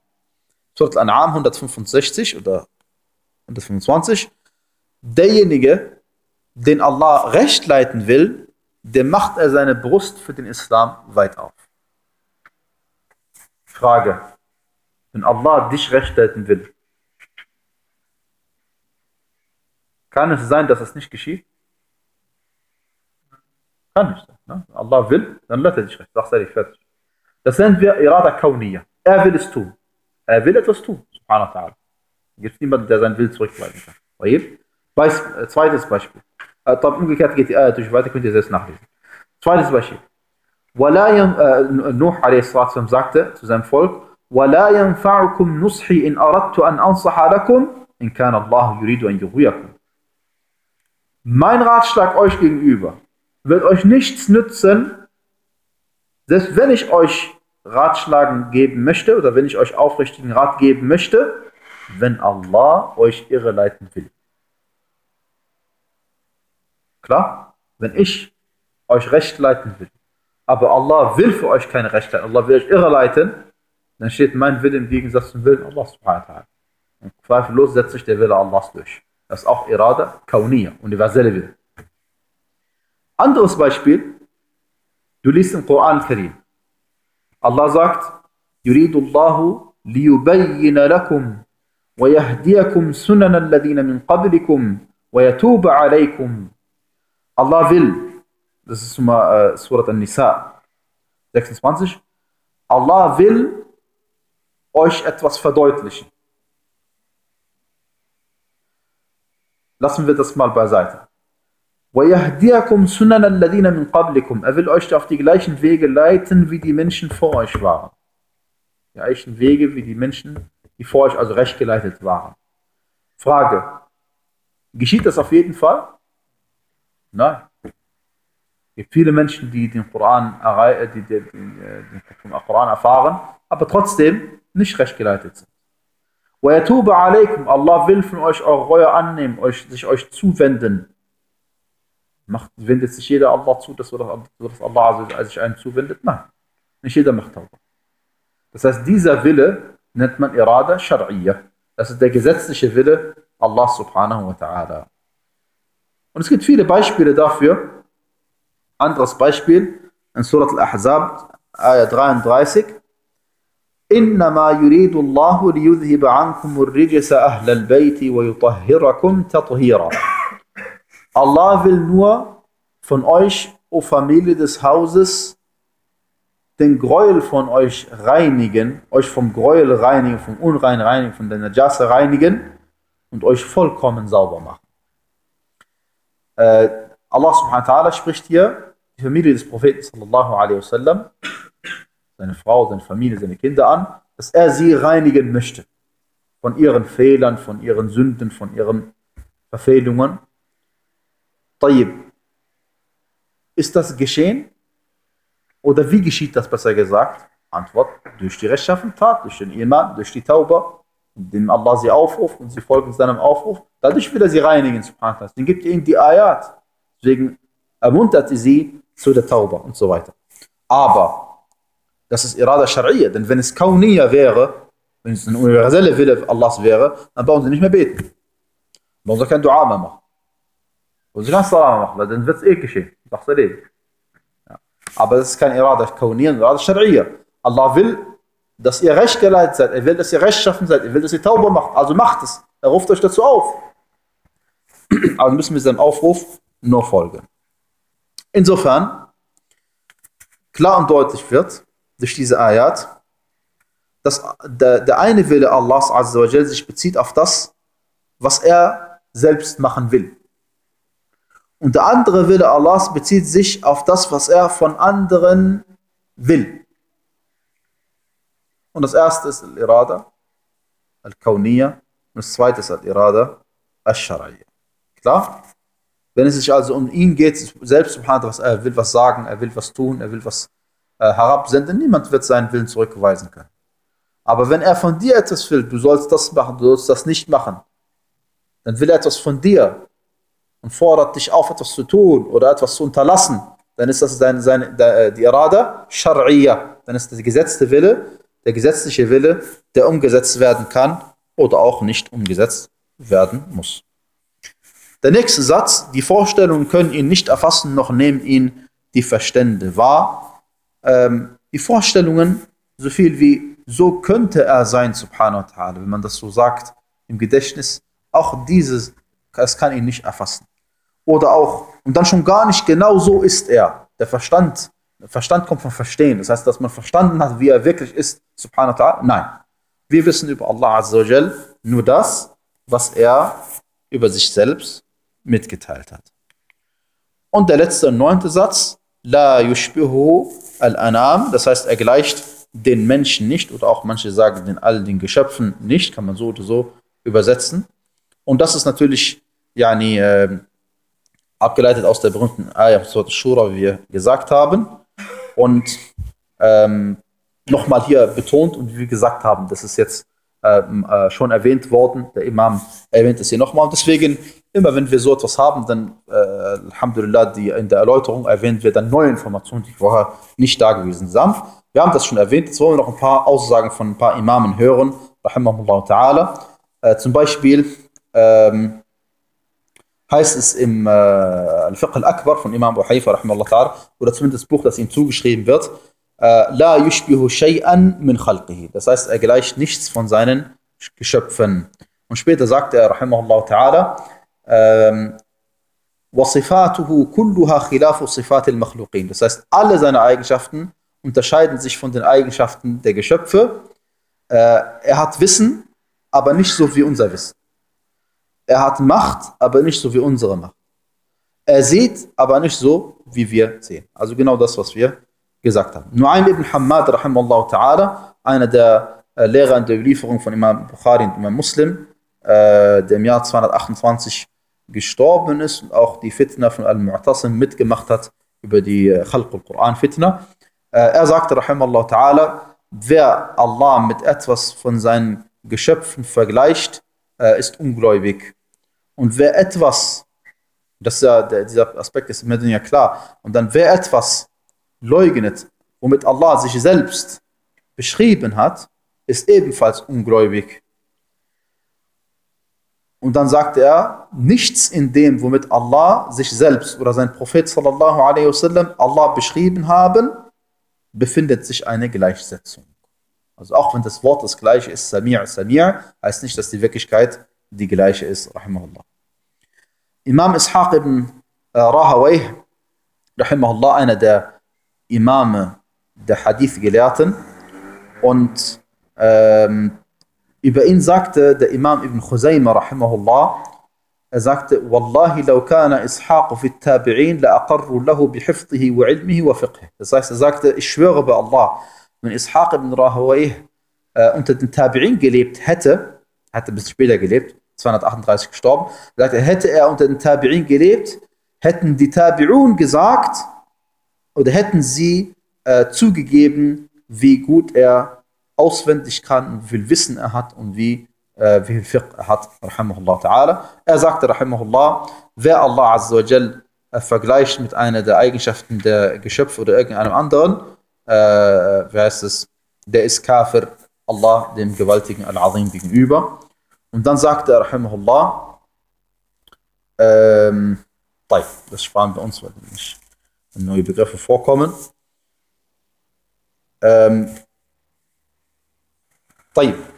Surat al-An'am 165 oder 125. Derjenige, den Allah recht leiten will, dem macht er seine Brust für den Islam weit auf. Frage. Wenn Allah dich recht leiten will, kann es sein, dass es nicht geschieht? Kann nicht. Ne? Allah will, dann lässt er dich recht. Sagst du dich fertig. Das nennen wir Irada Kauniya. Er will es tun. Er will etwas tun. Subhanahu wa ta'ala. Gibt es niemanden, der seinen Willen zurückweisen kann. Beis, äh, zweites Beispiel. Äh, umgekehrt geht die Ayat durch weiter, könnt ihr selbst nachlesen. Zweites Beispiel. äh, Nuh a.s. sagte zu seinem Volk, وَلَا يَنْفَعُكُمْ نُصْحِي إِنْ أَرَدْتُ أَنْ أَنصَحَ لَكُمْ إِنْ كَانَ اللَّهُ يُرِيدُ أَنْ يُغْوِيَكُمْ Mein Ratschlag euch gegenüber wird euch nichts nützen, selbst wenn ich euch Ratschlagen geben möchte oder wenn ich euch aufrichtigen Rat geben möchte, wenn Allah euch irreleiten will. Klar? Wenn ich euch recht leiten will, aber Allah will für euch keine Recht leiten, Allah will euch irreleiten, dann steht mein Wille im Gegensatz zum Willen Allah subhanahu wa ta'ala. Und zweifellos setzt sich der Wille Allahs durch. Das ist auch Irada Kauniya, universelle Wille. Anderes Beispiel, du liest im Koran Karim. Allah sagt, Yuridullahu liyubayyina lakum ويهديكم سنن الذين من قبلكم ويتوب عليكم Allah will, das ist Surat, äh, Surat An-Nisa 26, Allah will euch etwas verdeutlichen. Lassen wir das mal beiseite. وَيَهْدِيَكُمْ سُنَنَ الَّذِينَ مِنْ قَبْلِكُمْ Er will euch auf die gleichen Wege leiten, wie die Menschen vor euch waren. Die gleichen Wege, wie die Menschen, die vor euch also recht geleitet waren. Frage. Geschieht das auf jeden Fall? Nein. Es gibt viele Menschen, die den Koran, äh, die, die, die, den Koran erfahren, aber trotzdem nicht recht geleitet sind. وَيَتُوبَ عَلَيْكُمْ Allah will von euch eure Reue annehmen, euch, sich euch zuwenden. Macht, wendet sich jeder Allah zu, dass, dass Allah sich einen zuwendet? Nein. Nicht jeder macht Tauba. Das heißt, dieser Wille nennt man Irada Shar'iyya. Das ist der gesetzliche Wille Allah subhanahu wa ta'ala. Und es gibt viele Beispiele dafür. Anderes Beispiel in Surat Al-Ahzab, Ayah 33. إنما يريد الله ليذهب عنكم الرجس أهل البيت ويطهركم تطهيرا Allah will nur von euch, o Familie des Hauses, den Gräuel von euch reinigen, euch vom Gräuel reinigen, vom Unrein reinigen, von der Najasa reinigen und euch vollkommen sauber machen. Äh, Allah subhanahu wa ta'ala spricht hier die Familie des Propheten sallallahu alaihi wasallam, seine Frau, seine Familie, seine Kinder an, dass er sie reinigen möchte von ihren Fehlern, von ihren Sünden, von ihren Verfehlungen. Tayyib. Ist das geschehen? Oder wie geschieht das besser gesagt? Antwort, durch die rechtschaffene Tat, durch den Iman, durch die Tauba, indem Allah sie aufruft und sie folgen seinem Aufruf. Dadurch will er sie reinigen, subhanallah. Dann gibt er ihnen die Ayat. Deswegen ermunterte sie zu der Tauba und so weiter. Aber das ist Irada Shar'iyya, denn wenn es Kauniya wäre, wenn es eine universelle Wille Allahs wäre, dann brauchen sie nicht mehr beten. Dann brauchen sie kein Dua mehr machen. Und sie kein Salam machen, weil dann wird es eh geschehen. Sagst du erledigt. Ja. Aber das ist kein Irada Kauniya, Irada Shar'iyya. Allah will, dass ihr recht geleitet seid. Er will, dass ihr rechtschaffen seid. Er will, dass ihr Tauba macht. Also macht es. Er ruft euch dazu auf. Also müssen wir seinem Aufruf nur folgen. Insofern klar und deutlich wird durch diese Ayat, dass der, der eine Wille Allahs Azza wa sich bezieht auf das, was er selbst machen will. Und der andere Wille Allahs bezieht sich auf das, was er von anderen will. Und das erste ist Al-Irada, Al-Kawniyya, und das zweite ist Al-Irada, Al-Shara'iyya. Klar? Wenn es sich also um ihn geht, selbst subhanahu was er will was sagen, er will was tun, er will was äh, herabsenden, niemand wird seinen Willen zurückweisen können. Aber wenn er von dir etwas will, du sollst das machen, du sollst das nicht machen, dann will er etwas von dir und fordert dich auf, etwas zu tun oder etwas zu unterlassen, dann ist das seine, seine, äh, die Irada Shar'iyya, dann ist das gesetzte Wille, der gesetzliche Wille, der umgesetzt werden kann oder auch nicht umgesetzt werden muss. Der nächste Satz, die Vorstellungen können ihn nicht erfassen, noch nehmen ihn die Verstände wahr. Ähm, die Vorstellungen, so viel wie so könnte er sein, subhanahu wa ta'ala, wenn man das so sagt im Gedächtnis, auch dieses, es kann ihn nicht erfassen. Oder auch, und dann schon gar nicht genau so ist er. Der Verstand, Verstand kommt vom Verstehen. Das heißt, dass man verstanden hat, wie er wirklich ist, subhanahu wa ta'ala. Nein. Wir wissen über Allah Azza wa nur das, was er über sich selbst mitgeteilt hat. Und der letzte neunte Satz, La yushbihu al-anam, das heißt, er gleicht den Menschen nicht oder auch manche sagen den all den Geschöpfen nicht, kann man so oder so übersetzen. Und das ist natürlich yani, äh, abgeleitet aus der berühmten Ayah Shura, wie wir gesagt haben. Und ähm, nochmal hier betont und wie wir gesagt haben, das ist jetzt ähm, äh, schon erwähnt worden. Der Imam erwähnt es hier nochmal. Und deswegen Immer wenn wir so etwas haben, dann, äh, Alhamdulillah, die, in der Erläuterung erwähnen wir dann neue Informationen, die vorher nicht da gewesen sind. Wir haben das schon erwähnt, jetzt wollen wir noch ein paar Aussagen von ein paar Imamen hören, rahimahullah ta'ala. Äh, zum Beispiel ähm, heißt es im äh, Al-Fiqh al-Akbar von Imam Abu Haifa, rahimahullah ta'ala, oder zumindest das Buch, das ihm zugeschrieben wird, äh, La yushbihu shay'an min khalqihi. Das heißt, er gleicht nichts von seinen Geschöpfen. Und später sagt er, rahimahullah ta'ala, وصفاته كلها خلاف صفات المخلوقين. Das heißt, alle seine Eigenschaften unterscheiden sich von den Eigenschaften der Geschöpfe. Er hat Wissen, aber nicht so wie unser Wissen. Er hat Macht, aber nicht so wie unsere Macht. Er sieht, aber nicht so, wie wir sehen. Also genau das, was wir gesagt haben. Nu'aym ibn Hamad, rahimahullah ta'ala, einer der Lehrer in der Überlieferung von Imam Bukhari und Imam Muslim, der im Jahr 228 gestorben ist und auch die Fitna von Al-Mu'tasim mitgemacht hat über die äh, Khalq al-Quran Fitna. Äh, er sagte, Rahimallah ta'ala, wer Allah mit etwas von seinen Geschöpfen vergleicht, äh, ist ungläubig. Und wer etwas, das ist ja, der, dieser Aspekt ist mir ja klar, und dann wer etwas leugnet, womit Allah sich selbst beschrieben hat, ist ebenfalls ungläubig. Und dann sagte er, nichts in dem, womit Allah sich selbst oder sein Prophet sallallahu alaihi wasallam Allah beschrieben haben, befindet sich eine Gleichsetzung. Also auch wenn das Wort das gleiche ist, Samir, Samir, heißt nicht, dass die Wirklichkeit die gleiche ist, rahimahullah. Imam Ishaq ibn äh, Rahawayh, rahimahullah, einer der Imame der Hadith-Gelehrten und ähm, über ihn sagte der Imam Ibn Khuzayma rahimahullah, er sagte, Wallahi law kana Ishaq fi tabi'in la aqarru lahu bihifdhihi wa ilmihi wa fiqhi. Das heißt, er sagte, ich schwöre bei Allah, wenn Ishaq ibn Rahawayh äh, unter den Tabi'in gelebt hätte, hatte bis später gelebt, 238 gestorben, er sagte, hätte er unter den Tabi'in gelebt, hätten die Tabi'un gesagt, oder hätten sie äh, zugegeben, wie gut er auswendig kann und wie viel Wissen er hat und wie, äh, wie viel Fiqh er hat, rahimahullah ta'ala. Er sagte, rahimahullah, wer Allah azza wa jal äh, vergleicht mit einer der Eigenschaften der Geschöpfe oder irgendeinem anderen, äh, wie heißt es, der ist Kafir Allah, dem gewaltigen Al-Azim gegenüber. Und dann sagt er, Rahimahullah, ähm, das sparen wir uns, weil nicht neue Begriffe vorkommen. Ähm,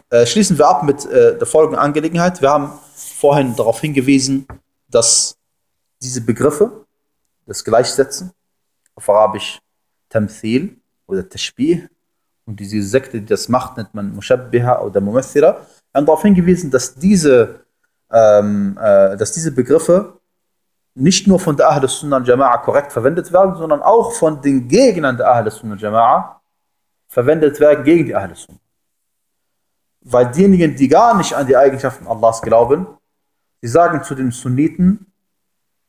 äh, schließen wir ab mit äh, der folgenden Angelegenheit. Wir haben vorhin darauf hingewiesen, dass diese Begriffe, das Gleichsetzen, auf Arabisch Tamthil oder Tashbih, und diese Sekte, die das macht, nennt man Mushabbiha oder Mumathira, haben darauf hingewiesen, dass diese, ähm, äh, dass diese Begriffe nicht nur von der Ahl Sunnah al-Jama'a korrekt verwendet werden, sondern auch von den Gegnern der Ahl Sunnah al-Jama'a verwendet werden gegen die Ahl Sunnah. Weil diejenigen, die gar nicht an die Eigenschaften Allahs glauben, die sagen zu den Sunniten,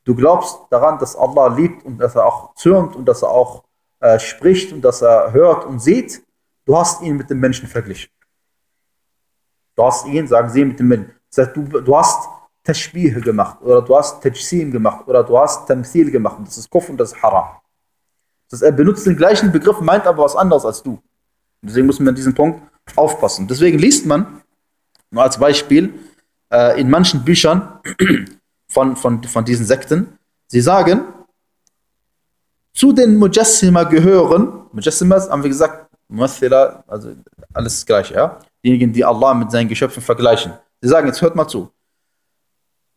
du glaubst daran, dass Allah liebt und dass er auch zürnt und dass er auch äh, spricht und dass er hört und sieht, du hast ihn mit dem Menschen verglichen. Du hast ihn, sagen sie, mit dem Menschen. Das heißt, du, du hast Tashbih gemacht oder du hast Tajsim gemacht oder du hast Tamthil gemacht. Das ist Kuf und das ist Haram. Das heißt, er benutzt den gleichen Begriff, meint aber was anderes als du. Deswegen muss man an diesem Punkt aufpassen. Deswegen liest man, nur als Beispiel, äh, in manchen Büchern von, von, von diesen Sekten, sie sagen, zu den Mujassima gehören, Mujassima haben wir gesagt, Muathila, also alles das gleiche, ja? Diejenigen, die Allah mit seinen Geschöpfen vergleichen. Sie sagen, jetzt hört mal zu.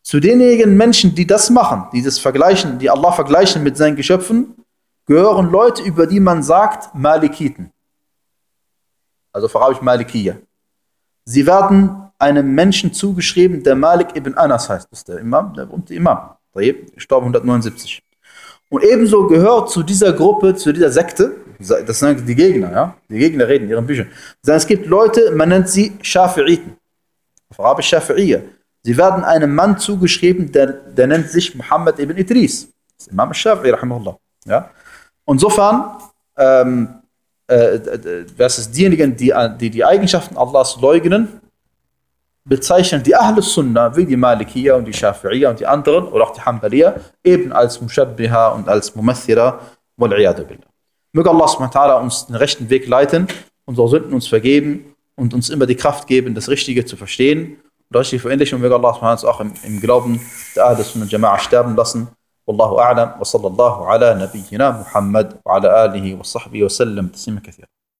Zu denjenigen Menschen, die das machen, die das vergleichen, die Allah vergleichen mit seinen Geschöpfen, gehören Leute, über die man sagt, Malikiten. Also vor allem Malikiya. Sie werden einem Menschen zugeschrieben, der Malik ibn Anas heißt. Das ist der Imam, der berühmte Imam. Gestorben 179. Und ebenso gehört zu dieser Gruppe, zu dieser Sekte, das sind die Gegner, ja? Die Gegner reden in ihren Büchern. Es gibt Leute, man nennt sie Shafi'iten. Auf Arabisch Shafi'iyya. Sie werden einem Mann zugeschrieben, der, der nennt sich Muhammad ibn Idris. Das ist Imam Shafi'i, rahimahullah. Ja? Insofern, ähm, äh, das ist diejenigen, die, die die Eigenschaften Allahs leugnen, bezeichnen die Ahl Sunnah, wie die Malikiya und die Shafi'iyya und die anderen, oder auch die Hanbaliya, eben als Mushabbiha und als Mumathira, wal billah. Möge Allah subhanahu uns den rechten Weg leiten, unsere Sünden uns vergeben und uns immer die Kraft geben, das Richtige zu verstehen und richtig verinnerlichen. Und möge Allah subhanahu uns auch im, im Glauben der Ahl und Jama'a sterben lassen. والله أعلم وصلى الله على نبينا محمد وعلى آله وصحبه وسلم تسليما كثيرا